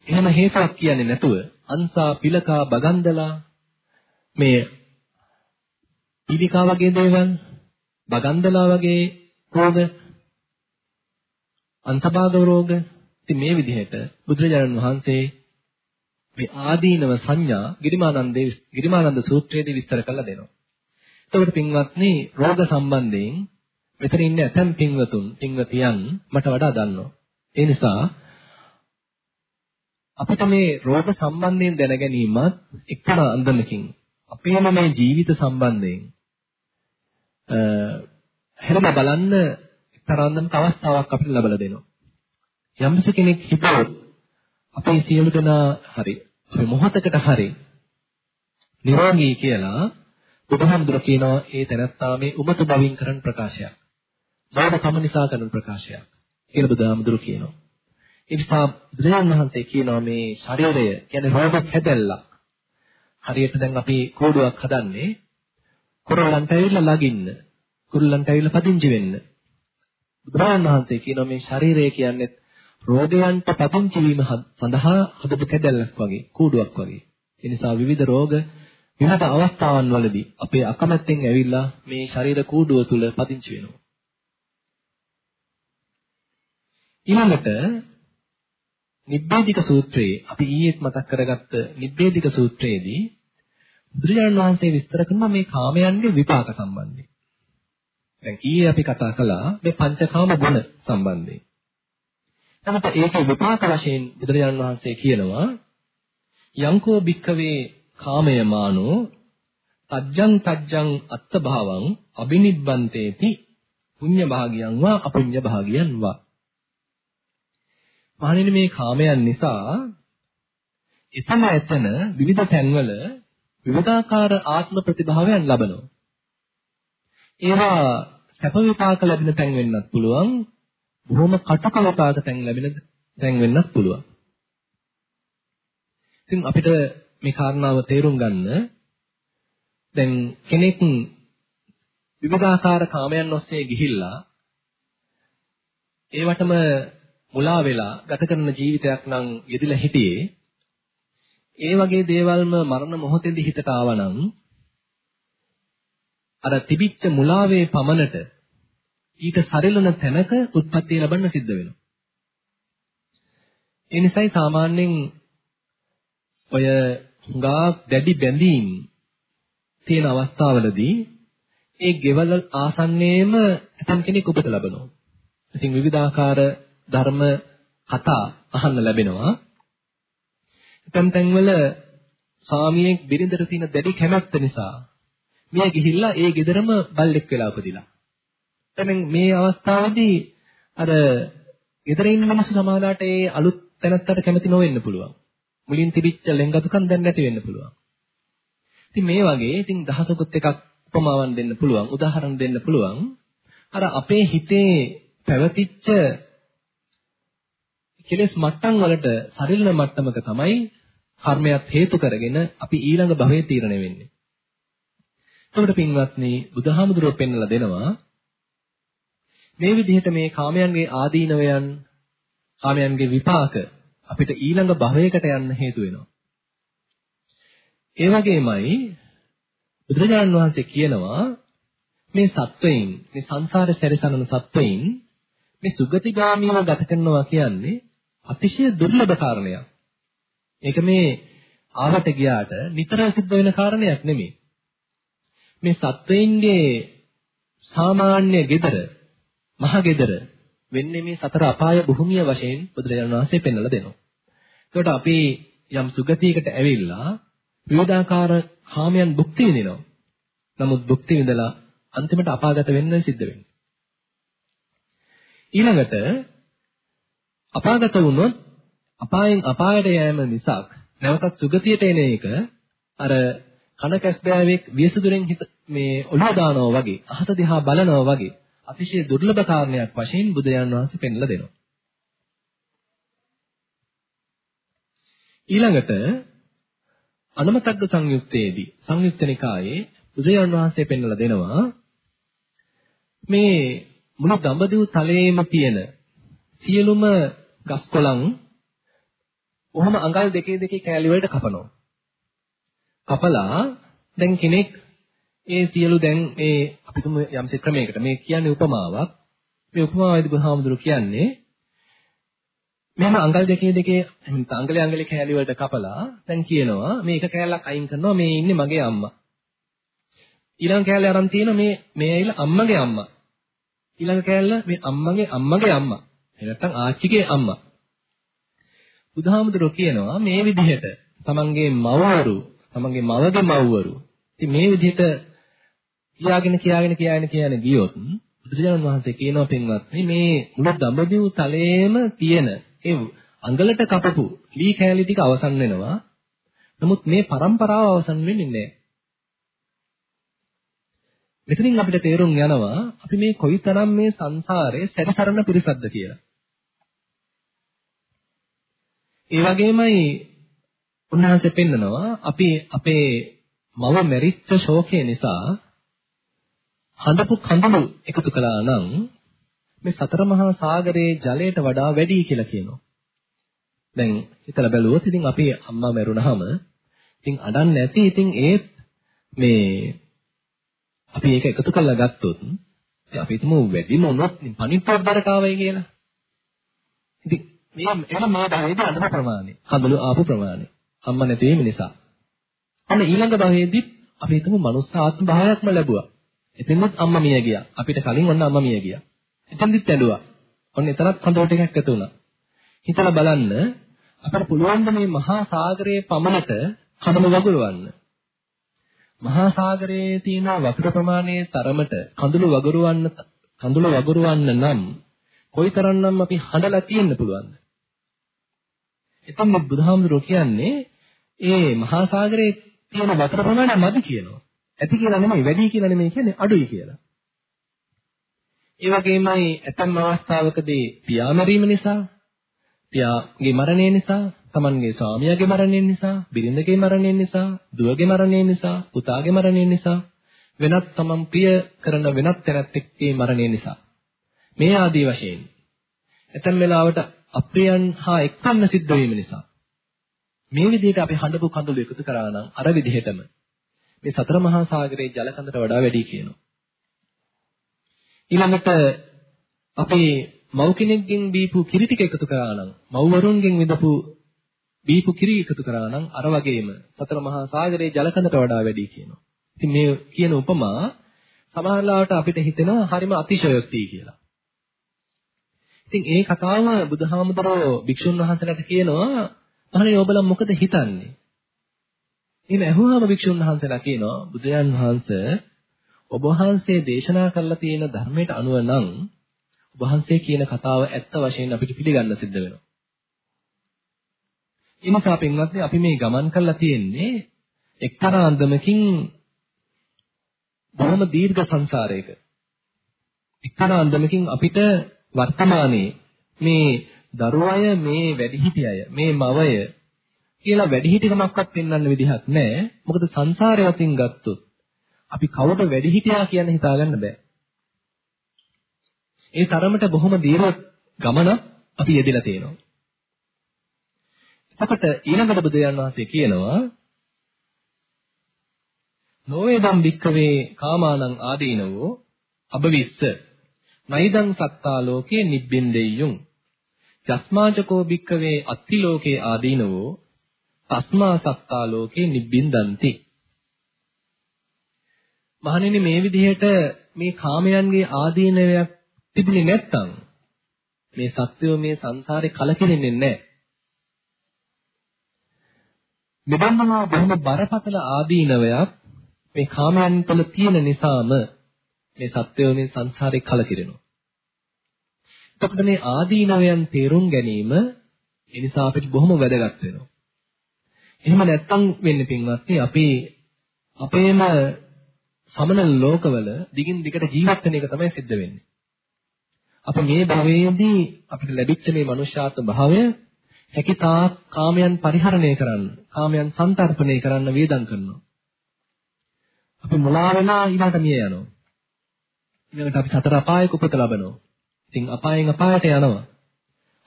එහෙම හේතුවක් කියන්නේ නැතුව අන්සා පිලකා බගන්දලා මේ පිළිකා වගේ දේවල් බගන්දලා වගේ රෝග අන්තභාග රෝග ඉතින් මේ විදිහට බුදුරජාණන් වහන්සේ මේ ආදීනව සංඥා ගිරිමානන්දේ ගිරිමානන්ද සූත්‍රයේදී විස්තර කරලා දෙනවා. එතකොට පින්වත්නි රෝග සම්බන්ධයෙන් මෙතන ඉන්න ඇතම් පින්වතුන් පින්වතියන් මට වඩා දන්නවා. ඒ නිසා අපිට මේ රෝග සම්බන්ධයෙන් දැන ගැනීමත් එක්තරා අන්දමකින් අපේම මේ ජීවිත සම්බන්ධයෙන් අ හැරම බලන්න එක්තරා අන්දමක අවස්ථාවක් අපිට ලැබලා දෙනවා. යම්ස කෙනෙක් හිතුවොත් අපේ සියලු දෙනා හරි අපි මොහතකට හරි නිරෝගී කියලා බුදුහාමුදුර කියනවා ඒ තැනත්තා මේ උමතු බවින් කරන ප්‍රකාශයක්. මෝඩකම නිසා කරන ප්‍රකාශයක්. කියලා බුදුහාමුදුර කියනවා. ඒ නිසා බුදුරජාණන් වහන්සේ කියනවා මේ ශරීරය කියන්නේ රෝග හැදැල්ලක්. හරියට දැන් අපි කෝඩුවක් හදන්නේ කුරුල්ලන්ට ඇවිල්ලා ලගින්න. කුරුල්ලන්ට ඇවිල්ලා පදිංචි වෙන්න. බුදුරජාණන් වහන්සේ කියනවා මේ ශරීරය කියන්නේ රෝගයන්ට පදිංචි වීම සඳහා හදපු කැදැල්ලක් වගේ කූඩුවක් වගේ. ඒ නිසා විවිධ රෝග විවිධ අවස්ථාවන් වලදී අපේ අකමැත්තෙන් ඇවිල්ලා මේ ශරීර කූඩුව තුල පදිංචි වෙනවා. ඊළඟට නිබ්බේධික සූත්‍රයේ අපි ඊයේත් මතක් කරගත්ත නිබ්බේධික සූත්‍රයේදී බුදුරජාණන් වහන්සේ විස්තර කරනවා මේ කාමයන්ගේ විපාක සම්බන්ධයෙන්. දැන් ඊයේ අපි කතා කළා මේ පංචකාම ගුණ සම්බන්ධයෙන්. එතකොට ඒකේ විපාක වශයෙන් බුදුරජාණන් වහන්සේ කියනවා යංකෝ භික්කවේ කාමය මානෝ තජ්ජං තජ්ජං අත්ත භාවං අබිනිබ්බන්තේති පුඤ්ඤ භාගියං වා අපුඤ්ඤ භාගියං වා. මහණෙනි මේ කාමයන් නිසා එතන එතන විවිධ තැන්වල විවිධාකාර ආත්ම ප්‍රතිභාවයන් ලබනවා. ඒවා සැප විපාක ලැබෙන තැන් වෙන්නත් පුළුවන් බොහොම කටකලපාක තැන් ලැබෙන තැන් වෙන්නත් පුළුවන්. ඉතින් අපිට මේ කාරණාව තේරුම් ගන්න දැන් කෙනෙක් විවිධාකාර කාමයන් ඔස්සේ ගිහිල්ලා ඒවටම මුලා වෙලා ගත කරන ජීවිතයක් නම් යෙදිලා හිටියේ ඒ වගේ දේවල්ම මරණ මොහොතේදී හිතට ආවනම් අර තිබිච්ච මුලාවේ පමණට ඊට සරිලන තැනක උත්පත්ති ලැබන්න සිද්ධ වෙනවා. ඒ නිසායි සාමාන්‍යයෙන් ඔය හුඟා දැඩි බැඳීම් තියෙන අවස්ථාවලදී ඒ ගෙවල් ආසන්නයේම ඇතම් කෙනෙක් උපත ලබනවා. ඉතින් විවිධාකාර ධර්ම කතා අහන්න ලැබෙනවා. ඇතම් තැන්වල ස්වාමියෙක් බිරිඳට තියෙන දැඩි කැමැත්ත නිසා මිය ගිහිල්ලා ඒ ගෙදරම බල්ලෙක් වෙලා උපදිලා. දැන් මේ අවස්ථාවේදී අර ගෙදර ඉන්න මිනිස්සු සමාජලාට ඒ අලුත් තැනත්තට කැමති නොවෙන්න පුළුවන්. මුලින් තිබිච්ච ලෙන්ගතුකම් දැන් නැති වෙන්න පුළුවන්. ඉතින් මේ වගේ ඉතින් දහසකුත් එකක් උපමාවන් දෙන්න පුළුවන්, උදාහරණ දෙන්න පුළුවන්. අර අපේ හිතේ පැවතිච්ච කෙලෙස් මට්ටම් වලට සරිලන මට්ටමක තමයි කර්මයක් හේතු කරගෙන අපි ඊළඟ භවයේ තීරණය වෙන්නේ. එතකොට පින්වත්නි බුදුහාමුදුරුවෝ පෙන්වලා දෙනවා මේ විදිහට මේ කාමයන්ගේ ආදීනවයන් කාමයන්ගේ විපාක අපිට ඊළඟ භවයකට යන්න හේතු වෙනවා. ඒ වගේමයි බුදුරජාණන් වහන්සේ කියනවා මේ සත්වයින් මේ සංසාර සැරිසරන සත්වයින් මේ සුගතිගාමීව ගත කරනවා කියන්නේ අතිශය දුර්ලභ කාරණයක්. ඒක මේ ආවට ගියාට නිතර සිද්ධ වෙන කාරණයක් නෙමෙයි. මේ සත්වයින්ගේ සාමාන්‍ය gedara මහ gedara වෙන්නේ මේ සතර අපාය භූමිය වශයෙන් බුදුරජාණන් වහන්සේ පෙන්වලා දෙනවා. ඒකට අපි යම් සුගතියකට ඇවිල්ලා විවිධාකාර කාමයන් භුක්ති විඳිනවා. නමුත් භුක්ති විඳලා අන්තිමට අපාගත වෙන්න සිද්ධ වෙන්නේ. ඊළඟට අපාගත වුණොත් අපායෙන් අපායට යෑම මිසක් නැවතත් සුගතියට එන එක අර කන කැස්බෑවෙක් වියසුදුරෙන් හිත මේ ඔළුව දානවා වගේ අහත දිහා බලනවා වගේ අතිශය දුර්ලභ කාරණයක් වශයෙන් බුදුරජාණන් වහන්සේ පෙන්ලා දෙනවා. ඊළඟට අනමතග්ග සංයුත්තේදී සංයුත්ත නිකායේ බුදුරජාණන් වහන්සේ පෙන්වලා දෙනවා මේ මුළු දඹදිව් තලයේම තියෙන සියලුම ගස් කොළන් කොහොම අඟල් දෙකේ දෙකේ කෑලි වලට කපනවා. කපලා දැන් කෙනෙක් ඒ සියලු දැන් මේ අපි තුමු යම්සි ක්‍රමයකට මේ කියන්නේ උපමාවක්. මේ උපමාවේදී බුදුහාමුදුරු කියන්නේ මෙහෙම අඟල් දෙකේ දෙකේ අඟලේ අඟලේ කෑලි වලට කපලා දැන් කියනවා මේ එක කෑල්ලක් අයින් කරනවා මේ ඉන්නේ මගේ අම්මා. ඊළඟ කෑල්ල අරන් තියෙන මේ මේ ඇවිල්ලා අම්මගේ අම්මා. ඊළඟ කෑල්ල මේ අම්මගේ අම්මගේ අම්මා. එහෙ නැත්නම් ආච්චිගේ අම්මා. බුදුහාමුදුරුවෝ කියනවා මේ විදිහට තමන්ගේ මවවරු, තමන්ගේ මවගේ මව්වරු. ඉතින් මේ විදිහට කියාගෙන කියාගෙන කියාගෙන කියන ගියොත් බුදුරජාණන් වහන්සේ කියනවා පින්වත්නි මේ මුළු දඹදිව් තලයේම තියෙන ඒ අඟලට කපපු ලී කෑලි ටික අවසන් වෙනවා. නමුත් මේ પરම්පරාව අවසන් වෙන්නේ නැහැ. මෙතනින් අපිට තේරුම් යනවා අපි මේ කොයිතරම් මේ සංසාරේ සැරිසරන පිරිසක්ද කියලා. ඒ වගේමයි උන්වහන්සේ පෙන්නනවා අපි අපේ මව මැරිච්ච ශෝකය නිසා හඳපු කඳුළු එකතු කළා නම් මේ සතර මහා සාගරයේ ජලයට වඩා වැඩි කියලා කියනවා. දැන් හිතලා බැලුවොත් ඉතින් අපි අම්මා මැරුණාම ඉතින් අඩන්නේ නැති ඉතින් ඒත් මේ අපි ඒක එකතු කරලා ගත්තොත් අපි හිතමු වැඩිම වුණොත් පණිප්පක් දරකාවයි කියලා. ඉතින් මේ එන මේ භවයේදී අඳන ප්‍රමාණය, කඳුළු ආපු ප්‍රමාණය. අම්මා නැති වීම නිසා. අන්න ඊළඟ භවයේදී අපි හිතමු මනුස්ස ආත්ම භාවයක්ම ලැබුවා. එතෙන්වත් අම්මා මිය ගියා. අපිට කලින් ඔන්න අම්මා මිය ගියා. එතෙන්දිත් ඇඬුවා. ඔන්න එතරම් කඳුළු ටිකක් ඇති වුණා. හිතලා බලන්න අපට පුළුවන් මේ මහා සාගරයේ පමණට කඳුළු වගුරවන්න. මහා සාගරයේ තියෙන වතුර ප්‍රමාණයේ තරමට කඳුළු වගුරවන්න කඳුළු වගුරවන්න නම් කොයිතරම්නම් අපි හඬලා තියෙන්න පුළුවන්ද? එතන බුදුහාමුදුරුවෝ කියන්නේ ඒ මහා සාගරයේ තියෙන වතුර ප්‍රමාණය මදි කියනවා. ඇති කියලා නෙමෙයි වැඩි කියලා නෙමෙයි කියන්නේ අඩුයි කියලා. ඒ වගේමයි ඇතම් අවස්ථාවකදී පියා මැරීම නිසා, පියාගේ මරණය නිසා, තමන්ගේ ස්වාමියාගේ මරණය නිසා, බිරිඳගේ මරණය නිසා, දුවගේ මරණය නිසා, පුතාගේ මරණය නිසා, වෙනත් තමන් ප්‍රිය කරන වෙනත් තැනැත්තෙක්ගේ මරණය නිසා. මේ ආදී වශයෙන් ඇතැම් වෙලාවට අප්‍රියයන් හා එක්කන්න සිද්ධ වීම නිසා මේ විදිහට අපි හඬපු කඳුළු එකතු කරා නම් අර විදිහටම මේ සතර මහා සාගරයේ ජල කඳට වඩා වැඩි කියනවා. ඊළඟට අපි මව් කෙනෙක්ගෙන් බීපු කිරි ටික එකතු කරා නම් මව්වරුන්ගෙන් විදපු බීපු කිරි එකතු කරා නම් අර වගේම සතර මහා සාගරයේ ජල කඳට වඩා වැඩි කියනවා. ඉතින් මේ කියන උපමා සමහරවිට අපිට හිතෙනවා හරිම අතිශයෝක්තියි කියලා. ඉතින් ඒ කතාව බුදුහාමුදුරුවෝ භික්ෂුන් වහන්සේලාට කියනවා අහන්නේ ඔබලා මොකද හිතන්නේ? එහෙම ඇහුවාම භික්ෂුන් වහන්සේලා කියනවා බුදුයන් වහන්සේ ඔබ වහන්සේ දේශනා කරලා තියෙන ධර්මයට අනුව නම් ඔබ වහන්සේ කියන කතාව ඇත්ත වශයෙන් අපිට පිළිගන්න සිද්ධ වෙනවා. ඒ නිසා පින්වත්නි අපි මේ ගමන් කරලා තියෙන්නේ එක්තරා අන්දමකින් බොහොම දීර්ඝ සංසාරයක. එක්තරා අන්දමකින් අපිට වර්තමානයේ මේ දරුවය මේ වැඩිහිටියය මේ මවය කියලා වැඩිහිටිකමක්වත් පෙන්වන්න විදිහක් නැහැ. මොකද සංසාරය වතින් ගත්තොත් අපි කවුද වැඩි හිටියා කියන හිතාගන්න බෑ. ඒ තරමට බොහොම දීර්ඝ ගමන අපි යෙදලා තියෙනවා. එතකොට ඊළඟට බුදුන් වහන්සේ කියනවා නොවේදම් වික්කවේ කාමානං ආදීනවෝ අබවිස්ස නයිදං සත්තා ලෝකේ නිබ්බින්දෙය්‍යුං යස්මාචකෝ භික්කවේ අත්ති ලෝකේ ආදීනවෝ තස්මා සත්තා ලෝකේ නිබ්බින්දಂತಿ මහණෙනි මේ විදිහට මේ කාමයන්ගේ ආදීනවයක් තිබුණේ නැත්තම් මේ සත්‍යය මේ සංසාරේ කලකිරෙන්නේ නැහැ. මෙබඳනා බොහොම බරපතල ආදීනවයක් මේ කාමයන් තුළ තියෙන නිසාම මේ සත්‍යය මේ සංසාරේ කලකිරෙනවා. එතකොට මේ ආදීනවයන් තේරුම් ගැනීම ඒ නිසා අපිට බොහොම වැදගත් වෙනවා. එහෙම නැත්තම් වෙන්නේ පින්වත්නි අපි අපේම සමන ලෝකවල දිගින් දිගට ජීවත් වෙන එක තමයි සිද්ධ වෙන්නේ. අප මේ භවයේදී අපිට ලැබිච්ච මේ මනුෂ්‍යාත්ම භාවය හැකිතා කාමයන් පරිහරණය කරන්න, කාමයන් සංතරපණය කරන්න වේදම් කරනවා. අපි මුලා වෙලා ඊළඟට මිය යනවා. ඊළඟට අපි සතර අපායක උපත ලබනවා. ඉතින් අපායෙන් අපායට යනවා.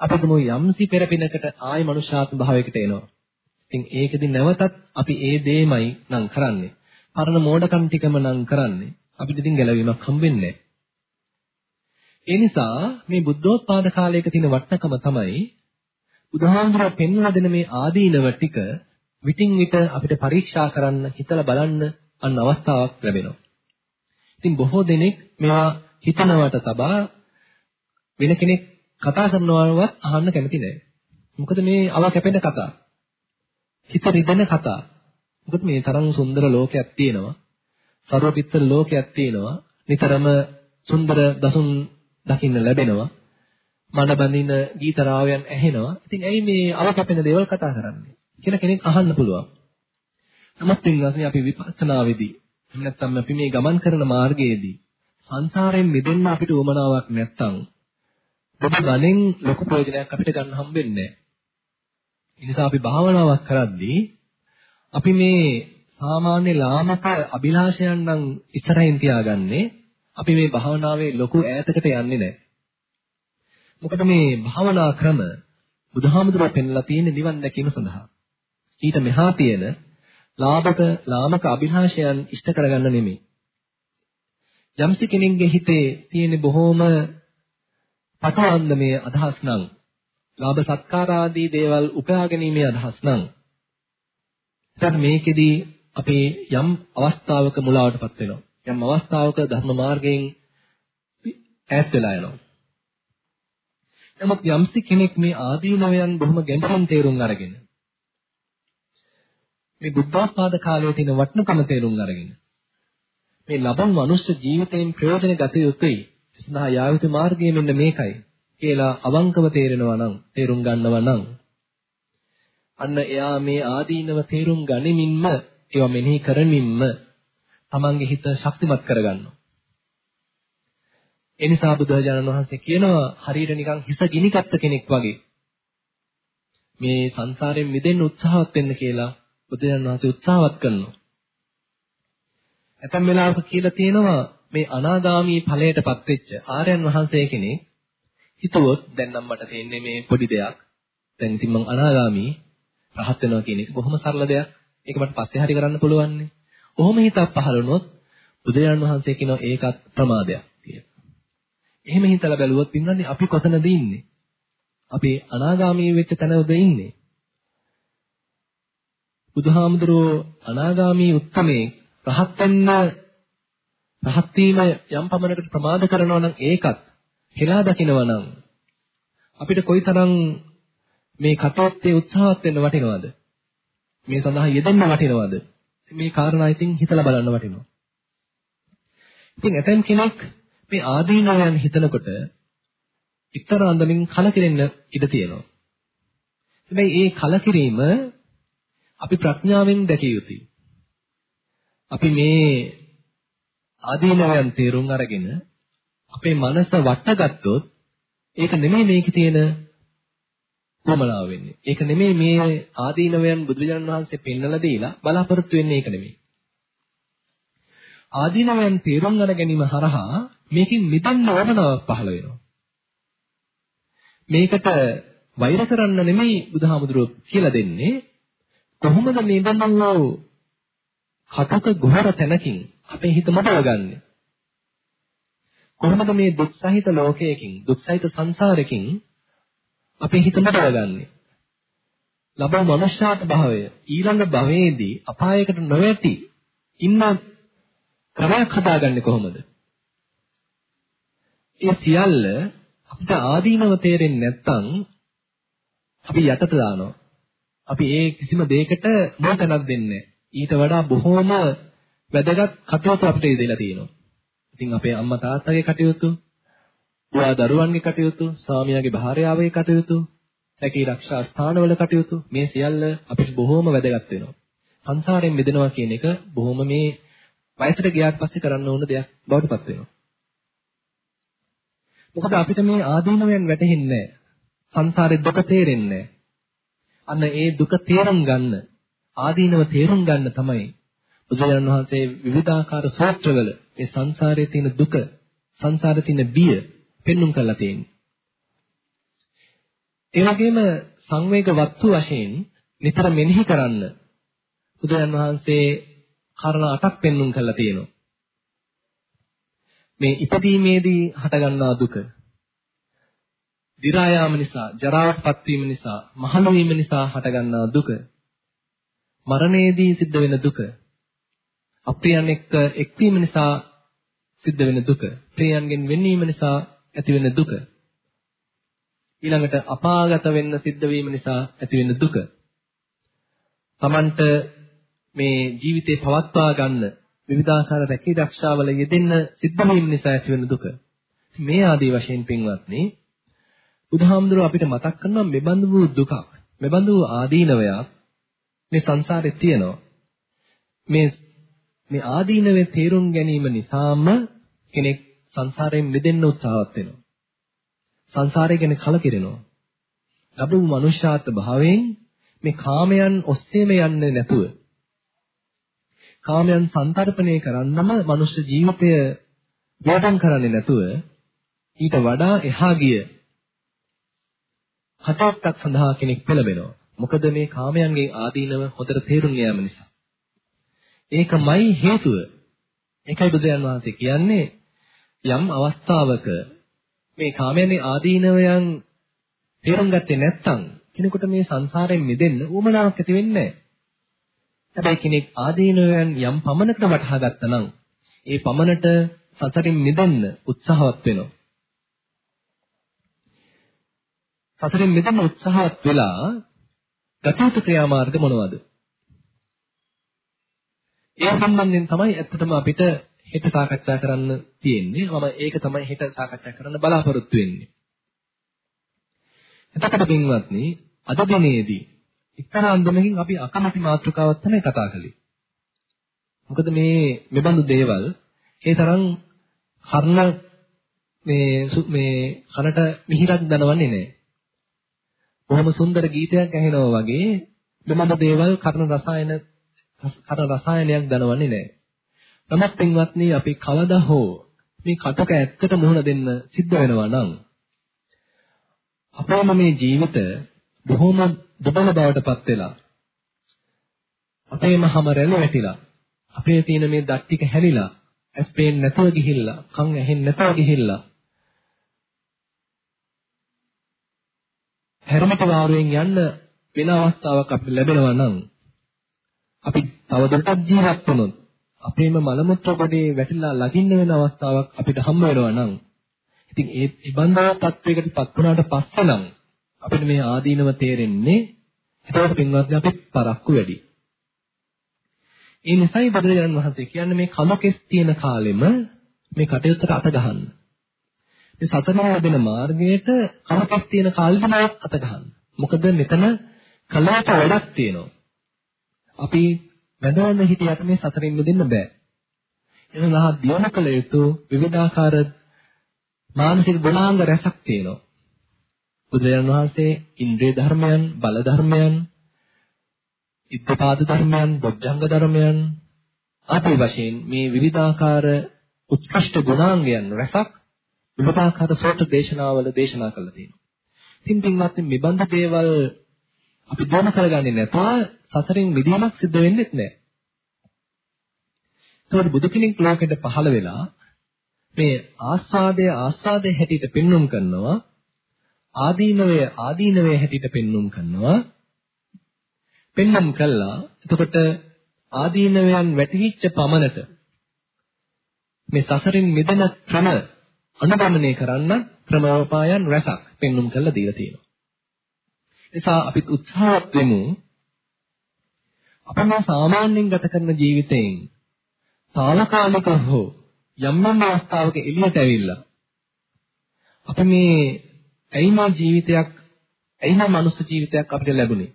අපි තුමු යම්සි පෙර පිනකට ආයි මනුෂ්‍යාත්ම භාවයකට එනවා. ඉතින් ඒකෙදි නැවතත් අපි ඒ දෙයමයි නම් කරන්නේ. පරණ මෝඩකම් ටිකම නම් කරන්නේ. අපිට ඉතින් ගැලවීමක් හම්බෙන්නේ ඒ නිසා මේ බුද්ධෝත්පාද කාලයක තියෙන වටිනකම තමයි බුදුහාමුදුරුවෝ පෙන්වා දෙන මේ ආදීනව ටික විටින් විට අපිට පරීක්ෂා කරන්න හිතලා බලන්න අන්න අවස්ථාවක් ලැබෙනවා. ඉතින් බොහෝ දෙනෙක් මේවා හිතනවට තබා වෙන කෙනෙක් කතා කරනවවත් අහන්න කැමති නැහැ. මොකද මේ අවා කැපෙන කතා. හිත රිදෙන කතා. මොකද මේ තරම් සුන්දර ලෝකයක් තියෙනවා. සර්වපිත්තර ලෝකයක් තියෙනවා. නිතරම සුන්දර දසුන් දකින්න ලැබෙනවා. මන බඳින ගීත රාවයන් ඇහෙනවා. ඉතින් ඇයි මේ අව කැපෙන දේවල් කතා කරන්නේ කියලා කෙනෙක් අහන්න පුළුවන්. නමුත් පින්වත්නි අපි විපස්සනාවේදී එහෙම නැත්නම් අපි මේ ගමන් කරන මාර්ගයේදී සංසාරයෙන් මිදෙන්න අපිට උවමනාවක් නැත්තම් ඔබ ගණෙන් ලොකු ප්‍රයෝජනයක් අපිට ගන්න හම්බෙන්නේ නැහැ. ඒ නිසා අපි භාවනාවක් කරද්දී අපි මේ සාමාන්‍ය ලාමක අභිලාෂයන් නම් ඉස්සරහින් තියාගන්නේ අපි මේ භාවනාවේ ලොකු ඈතකට යන්නේ නැහැ. මොකද මේ භාවනා ක්‍රම බුදුහාමුදුරුවෝ පෙන්ලා තියෙන නිවන් දැකීම සඳහා. ඊට මෙහා තියෙන ලාභක ලාමක අභිලාෂයන් ඉෂ්ට කරගන්න නෙමෙයි. යම්සි කෙනෙක්ගේ හිතේ තියෙන බොහෝම පටවන්දමේ අදහස් නම් ලාභ සත්කාර ආදී දේවල් උපයා ගැනීමේ අදහස් නම් දැන් මේකෙදී අපේ යම් අවස්ථාවක මුලාවටපත් වෙනවා. යම් අවස්ථාවක ධර්ම මාර්ගයෙන් ඈත් වෙලා යනවා. නමුත් යම්සි කෙනෙක් මේ ආදීනවයන් බොහොම ගැඹුරින් තේරුම් අරගෙන මේ බුද්ධාස්වාද කාලයේ තියෙන වටිනකම තේරුම් අරගෙන මේ ලබන මනුෂ්‍ය ජීවිතයෙන් ප්‍රයෝජන ගත යුතුයි. සඳහා යා යුතු මාර්ගය මෙන්න මේකයි කියලා අවංකව තේරෙනවා නම් තේරුම් ගන්නවා නම් අන්න එයා මේ ආදීනව තේරුම් ගනිමින්ම ඒවා මෙනෙහි කරමින්ම තමන්ගේ හිත ශක්තිමත් කරගන්නවා. ඒ නිසා බුදුරජාණන් වහන්සේ කියනවා හරියට නිකන් හිස ගිනිගත්ත කෙනෙක් වගේ මේ සංසාරයෙන් මිදෙන්න උත්සාහවත් වෙන්න කියලා බුදුරජාණන් වහන්සේ උත්සාහවත් කරනවා. ඇතැම් වෙලාවක කියලා තියෙනවා මේ අනාගාමී ඵලයටපත් වෙච්ච ආර්යයන් වහන්සේ කෙනෙක් හිතුවොත් දැන් නම් මට තේන්නේ මේ පොඩි දෙයක්. දැන් ඉතින් මං අනාගාමී රහත් වෙනවා කියන එක බොහොම සරල දෙයක්. ඒක මට පස්සේ හරි කරන්න පුළුවන් නේ. ඔහොම හිතක් පහළ වුණොත් බුදුරජාණන් වහන්සේ කියනවා ඒකත් ප්‍රමාදයක් කියලා. එහෙම හිතලා බැලුවොත් ඉන්නන්නේ අපි කොතනද ඉන්නේ? අපි අනාගාමී වෙච්ච තැනද ඉන්නේ? බුදුහාමුදුරුවෝ අනාගාමී උත්තමේ රහත් වෙන්න රහත් වීම යම් පමණකට ප්‍රමාද කරනවා නම් ඒකත් හෙලා දකිනවා නම් අපිට කොයිතරම් මේ කටවත්තේ උත්සාහවත් වෙන්න වටිනවද? මේ සඳහා යෙදෙන්න වටිනවද? මේ කාරණා ඉතින් හිතලා බලන්න වටිනවා. ඉතින් ඇතැම් කෙනෙක් මේ ආදීනවයන් හිතනකොට එක්තරා අන්දමින් කලකිරෙන්න ඉඩ තියෙනවා. හැබැයි ඒ කලකිරීම අපි ප්‍රඥාවෙන් දැකිය යුතුයි. අපි මේ ආදීනවයන් තේරුම් අරගෙන අපේ මනස වටගත්තොත් ඒක නෙමෙයි මේකේ තියෙන කොමලාව වෙන්නේ. ඒක නෙමෙයි මේ ආදීනවයන් බුදුරජාණන් වහන්සේ පෙන්වලා දීලා බලාපොරොත්තු වෙන්නේ ඒක නෙමෙයි. ආදීනවයන් තේරුම් ගන්න ගැනීම හරහා මේකෙන් නිදන්න වමනාවක් පහළ වෙනවා. මේකට වෛර කරන්න නෙමෙයි බුදුහාමුදුරුවෝ කියලා දෙන්නේ කොහොමද මේ බඳන්වෝ කටක ගොහර තැනකින් අපේ හිත මතවගන්නේ කොහොමද මේ දුක් සහිත ලෝකයකින් දුක් සහිත සංසාරයකින් අපේ හිත මතවගන්නේ ලබන මනුෂ්‍යාත් භාවය ඊළඟ භවයේදී අපායකට නොවැටි ඉන්න ක්‍රමයක් හදාගන්නේ කොහොමද? ඒ සියල්ල අපිට ආදීනව තේරෙන්නේ නැත්නම් අපි යටට දානවා. අපි ඒ කිසිම දෙයකට මොකටද දෙන්නේ ඊට වඩා බොහෝම වැදගත් කටයුතු අපිට ඉදලා තියෙනවා. ඉතින් අපේ අම්මා තාත්තගේ කටයුතු, පුතා දරුවන්ගේ කටයුතු, ස්වාමියාගේ භාර්යාවගේ කටයුතු, රැකී ආරක්ෂා ස්ථානවල කටයුතු මේ සියල්ල අපිට බොහෝම වැදගත් වෙනවා. සංසාරයෙන් මිදෙනවා කියන එක බොහොම මේ වයසට ගියාට පස්සේ කරන්න ඕන දෙයක් බවට පත් වෙනවා. මොකද අපිට මේ ආදීනවයන් වැටහෙන්නේ සංසාරේ දුක තේරෙන්නේ අන්න ඒ දුක තේරුම් ගන්න ආදීනව තේරුම් ගන්න තමයි බුදුරජාණන් වහන්සේ විවිධාකාර සූත්‍රවල මේ සංසාරයේ තියෙන දුක, සංසාරයේ තියෙන බිය පෙන්눔 කරලා තියෙනවා. ඒ වගේම සංවේග වත්තු වශයෙන් නිතර මෙනෙහි කරන්න බුදුරජාණන් වහන්සේ කාරණා අටක් පෙන්눔 කරලා තියෙනවා. මේ ඉපදීමේදී හටගන්නා දුක දි รา යාම නිසා ජරාවටපත් වීම නිසා මහලු වීම නිසා හටගන්නා දුක මරණයේදී සිද්ධ වෙන දුක අප්‍රියයන් එක්ක එක්වීම නිසා සිද්ධ වෙන දුක, ප්‍රියයන්ගෙන් වෙන්වීම නිසා ඇති වෙන දුක, ඊළඟට අපාගත වෙන්න සිද්ධ වීම නිසා ඇති වෙන දුක. Tamanට මේ ජීවිතේ පවත්වා ගන්න විවිධාකාර රැකී රක්ෂාවල යෙදෙන්න සිද්ධ වීම නිසා ඇති වෙන දුක. මේ ආදී වශයෙන් පින්වත්නි බුදුහාමුදුරුව අපිට මතක් කරනවා මෙබඳු වූ දුකක්, මෙබඳු වූ ආදීනවයක් මේ සංසාරේ තියෙනවා. මේ මේ ආදීනවේ තේරුම් ගැනීම නිසාම කෙනෙක් සංසාරයෙන් මිදෙන්න උත්සාහවත් වෙනවා. සංසාරය ගැන කලකිරෙනවා. ලැබු මනුෂ්‍යාත් භාවයෙන් මේ කාමයන් ඔස්සේම යන්නේ නැතුව කාමයන් සංතරපණය කරන්නම මනුෂ්‍ය ජීවිතය වේදම් කරන්නේ නැතුව ඊට වඩා එහා ගිය හටක් සඳහා කෙනෙක් පෙළඹෙනවා. මොකද මේ කාමයන්ගේ ආදීනව හොඳට තේරුම් යාම නිසා. ඒකමයි හේතුව. ඒකයි බුදුන් වහන්සේ කියන්නේ යම් අවස්ථාවක මේ කාමයන්ගේ ආදීනවයන් තේරුම් ගත්තේ නැත්නම් කෙනෙකුට මේ සංසාරයෙන් මිදෙන්න උවමනාවක් ඇති වෙන්නේ නැහැ. හැබැයි කෙනෙක් ආදීනවයන් යම් පමණකට වටහා ගත්තා නම් ඒ පමණට සසරින් මිදෙන්න උත්සාහවත් වෙනවා. සසරින් මිදෙන්න උත්සාහවත් වෙලා ගතයුතු ක්‍රියාමාර්ග මොනවද? ඒ සම්බන්ධයෙන් තමයි ඇත්තටම අපිට හෙට සාකච්ඡා කරන්න තියෙන්නේ. මම ඒක තමයි හෙට සාකච්ඡා කරන්න බලාපොරොත්තු වෙන්නේ. එතකොට පින්වත්නි අද දිනේදී එක්තරා අන්දමකින් අපි අකමැති මාතෘකාවක් තමයි කතා කළේ. මොකද මේ මෙබඳු දේවල් ඒ තරම් කර්ණ මේ මේ කනට මිහිරක් දනවන්නේ නැහැ. බොහොම සුන්දර ගීතයක් ඇහෙනවා වගේ මෙබඳු දේවල් කර්ණ රසායන කර්ණ රසායනයක් දනවන්නේ නැහැ. නමුත් පින්වත්නි අපි කවදා හෝ මේ කටක ඇත්තට මුහුණ දෙන්න සිද්ධ වෙනවා නම් අපේම මේ ජීවිත බොහොම දුබල බවට පත් වෙලා අපේම හැම රැළ වැටිලා අපේ තියෙන මේ දත් ටික හැලිලා ඇස් පේන්නේ නැතුව ගිහිල්ලා කන් ඇහෙන්නේ නැතුව ගිහිල්ලා හැරමිට වාරුවෙන් යන්න වෙන අවස්ථාවක් අපිට ලැබෙනවා නම් අපි තවදුරටත් ජීවත් වුණොත් අපේම මල මුත්‍ර කොටේ වැටිලා ලගින්න වෙන අවස්ථාවක් අපිට හම්බ වෙනවා නම් ඉතින් ඒ ඉබඳා තත්වයකට පත් වුණාට පස්සේ නම් අපිට මේ ආදීනව තේරෙන්නේ එතකොට පින්වත්නි අපි පරක්කු වැඩි. ඒ නිසායි බුදුරජාණන් වහන්සේ කියන්නේ මේ කමකෙස් තියෙන කාලෙම මේ කටයුත්තට අත ගහන්න. මේ සතරම ලැබෙන මාර්ගයට කමකෙස් තියෙන කාලෙම අත ගහන්න. මොකද මෙතන කලාවට වැඩක් තියෙනවා. අපි වැදවන්න හිටියට මේ සතරින් මිදෙන්න බෑ. එනවා දියුණු කළ යුතු විවිධාකාර මානසික ගුණාංග රැසක් තියෙනවා. බුදුරජාණන් වහන්සේ ඉන්ද්‍රිය ධර්මයන්, බල ධර්මයන්, ඉද්ධපාද ධර්මයන්, බොජ්ජංග ධර්මයන්, ආදී වශයෙන් මේ විවිධාකාර උත්කෘෂ්ඨ ගුණාංගයන් රසක් විවිධාකාර සෝත දේශනාවල දේශනා කළා තියෙනවා. ඉතින් පින්වත්නි මේ බඳ දේවල් අපි දෝම කරගන්නේ නැතුව සසරින් මිදීමක් සිද්ධ වෙන්නේ නැහැ. ඒතකොට බුදු කෙනෙක් ලෝකෙට පහළ වෙලා මේ ආස්වාදය ආස්වාදයේ හැටියට පෙන්눔 කරනවා ආදීනවය ආදීනවය හැටියට පෙන්눔 කරනවා. පෙන්눔 කළා. එතකොට ආදීනවයන් වැටහිච්ච පමණට මේ සසරින් මිදෙන ක්‍රම අනුගමනය කරන්න ක්‍රමෝපායන් රැසක් පෙන්눔 කළා දීලා තියෙනවා. නිසා අපිත් උත්සාහත් වෙමු. අපේ සාමාන්‍යයෙන් ගත කරන ජීවිතයෙන් తాවකාලික හෝ යම් යම් අවස්ථාවක එළියට ඇවිල්ලා අපි මේ ඇයිමා ජීවිතයක් ඇයිමා මනුස්ස ජීවිතයක් අපිට ලැබුණේ?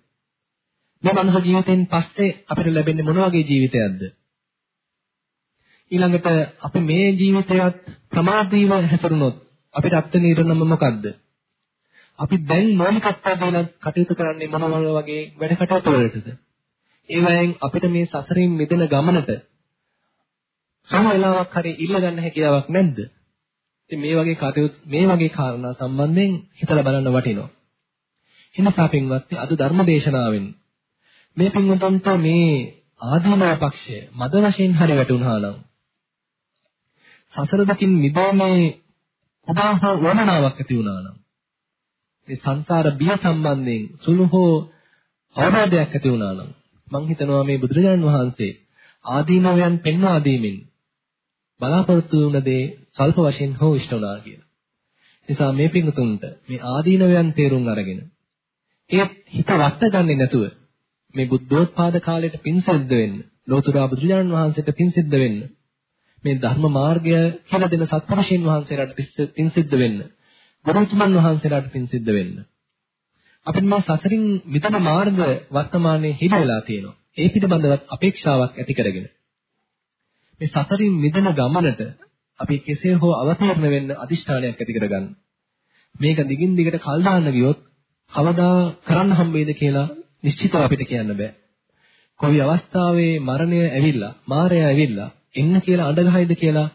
මේ මනුස්ස ජීවිතෙන් පස්සේ අපිට ලැබෙන්නේ මොන වගේ ජීවිතයක්ද? ඊළඟට අපි මේ ජීවිතයත් ප්‍රමාදීව හැසිරුණොත් අපිට අත්වෙන ඉරණම මොකද්ද? අපි දැන් මৌলিකත්වය දෙන කටයුතු කරන්නේ මොන වගේ වැඩ කටයුතු වලටද? ඒ වයින් අපිට මේ සසරින් මිදෙන ගමනට සම වෙලාවක් හරි ඉල්ල ගන්න හැකියාවක් නැද්ද? ඉතින් මේ වගේ කටයුතු මේ වගේ කාරණා සම්බන්ධයෙන් හිතලා බලන්න වටිනවා. එනිසා පින්වත්නි අද ධර්ම දේශනාවෙන් මේ පින්වතුන්ට මේ ආදීනව පක්ෂය මද වශයෙන් හරි වැටුණා නම් සසර දකින් නිදීමේ කුඩා හෝ වමනාවක් ඇති වුණා නම් මේ සංසාර බිය සම්බන්ධයෙන් සුළු හෝ අවබෝධයක් ඇති වුණා නම් මම හිතනවා මේ බුදුරජාණන් වහන්සේ ආදීනවයන් පෙන්වා දීමෙන් බලාපොරොත්තු වුණ දේ සල්ප වශයෙන් හෝ ඉෂ්ට වුණා කියලා. නිසා මේ පිංගුතුන්ට මේ ආදීනවයන් තේරුම් අරගෙන ඒ හිත වටගන්නේ නැතුව මේ බුද්ධෝත්පාද කාලයට පින් සිද්ධ වෙන්න, ලෝතුරා බුදුරජාණන් වහන්සේට පින් සිද්ධ වෙන්න, මේ ධර්ම මාර්ගය කියලා දෙන සත්පුරුෂයන් වහන්සේලාට පින් සිද්ධ වෙන්න, ගුරුතුමන් වහන්සේලාට පින් සිද්ධ වෙන්න. අපිට මේ සසරින් මිදෙන මාර්ග වර්තමානයේ හිල වෙලා තියෙනවා. ඒ පිළිබඳව අපේක්ෂාවක් ඇති කරගෙන මේ සසරින් මිදෙන ගමනට අපි කෙසේ හෝ අවතීර්ණ වෙන්න අදිෂ්ඨානයක් ඇති කරගන්න. මේක දිගින් දිගට කල් දාන්න ගියොත් කවදා කරන්න හම්බෙයිද කියලා නිශ්චිතව අපිට කියන්න බෑ. කොයි අවස්ථාවේ මරණය ඇවිල්ලා, මාරය ඇවිල්ලා එන්න කියලා අඬගහයිද කියලා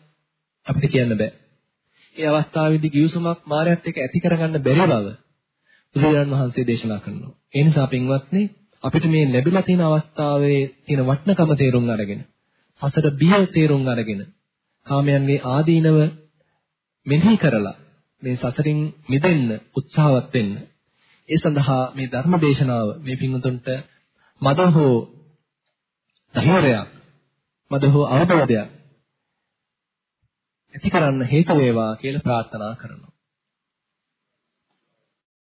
අපිට කියන්න බෑ. ඒ අවස්ථාවේදී ගිවිසුමක් මාරයත් එක්ක ඇති කරගන්න බැරි බව බුදුරජාණන් වහන්සේ දේශනා කරනවා. ඒ නිසා පින්වත්නි අපිට මේ ලැබිලා තියෙන අවස්ථාවේ තියෙන වටිනකම තේරුම් අරගෙන සසර බිය තේරුම් අරගෙන කාමයන්ගේ ආදීනව මෙනෙහි කරලා මේ සසරින් මිදෙන්න උත්සාහවත් වෙන්න. ඒ සඳහා මේ ධර්ම දේශනාව මේ පින්වතුන්ට මද හෝ ධෛර්යයක් මද හෝ අවබෝධයක් ඇති කරන්න හේතු වේවා කියලා ප්‍රාර්ථනා කරනවා.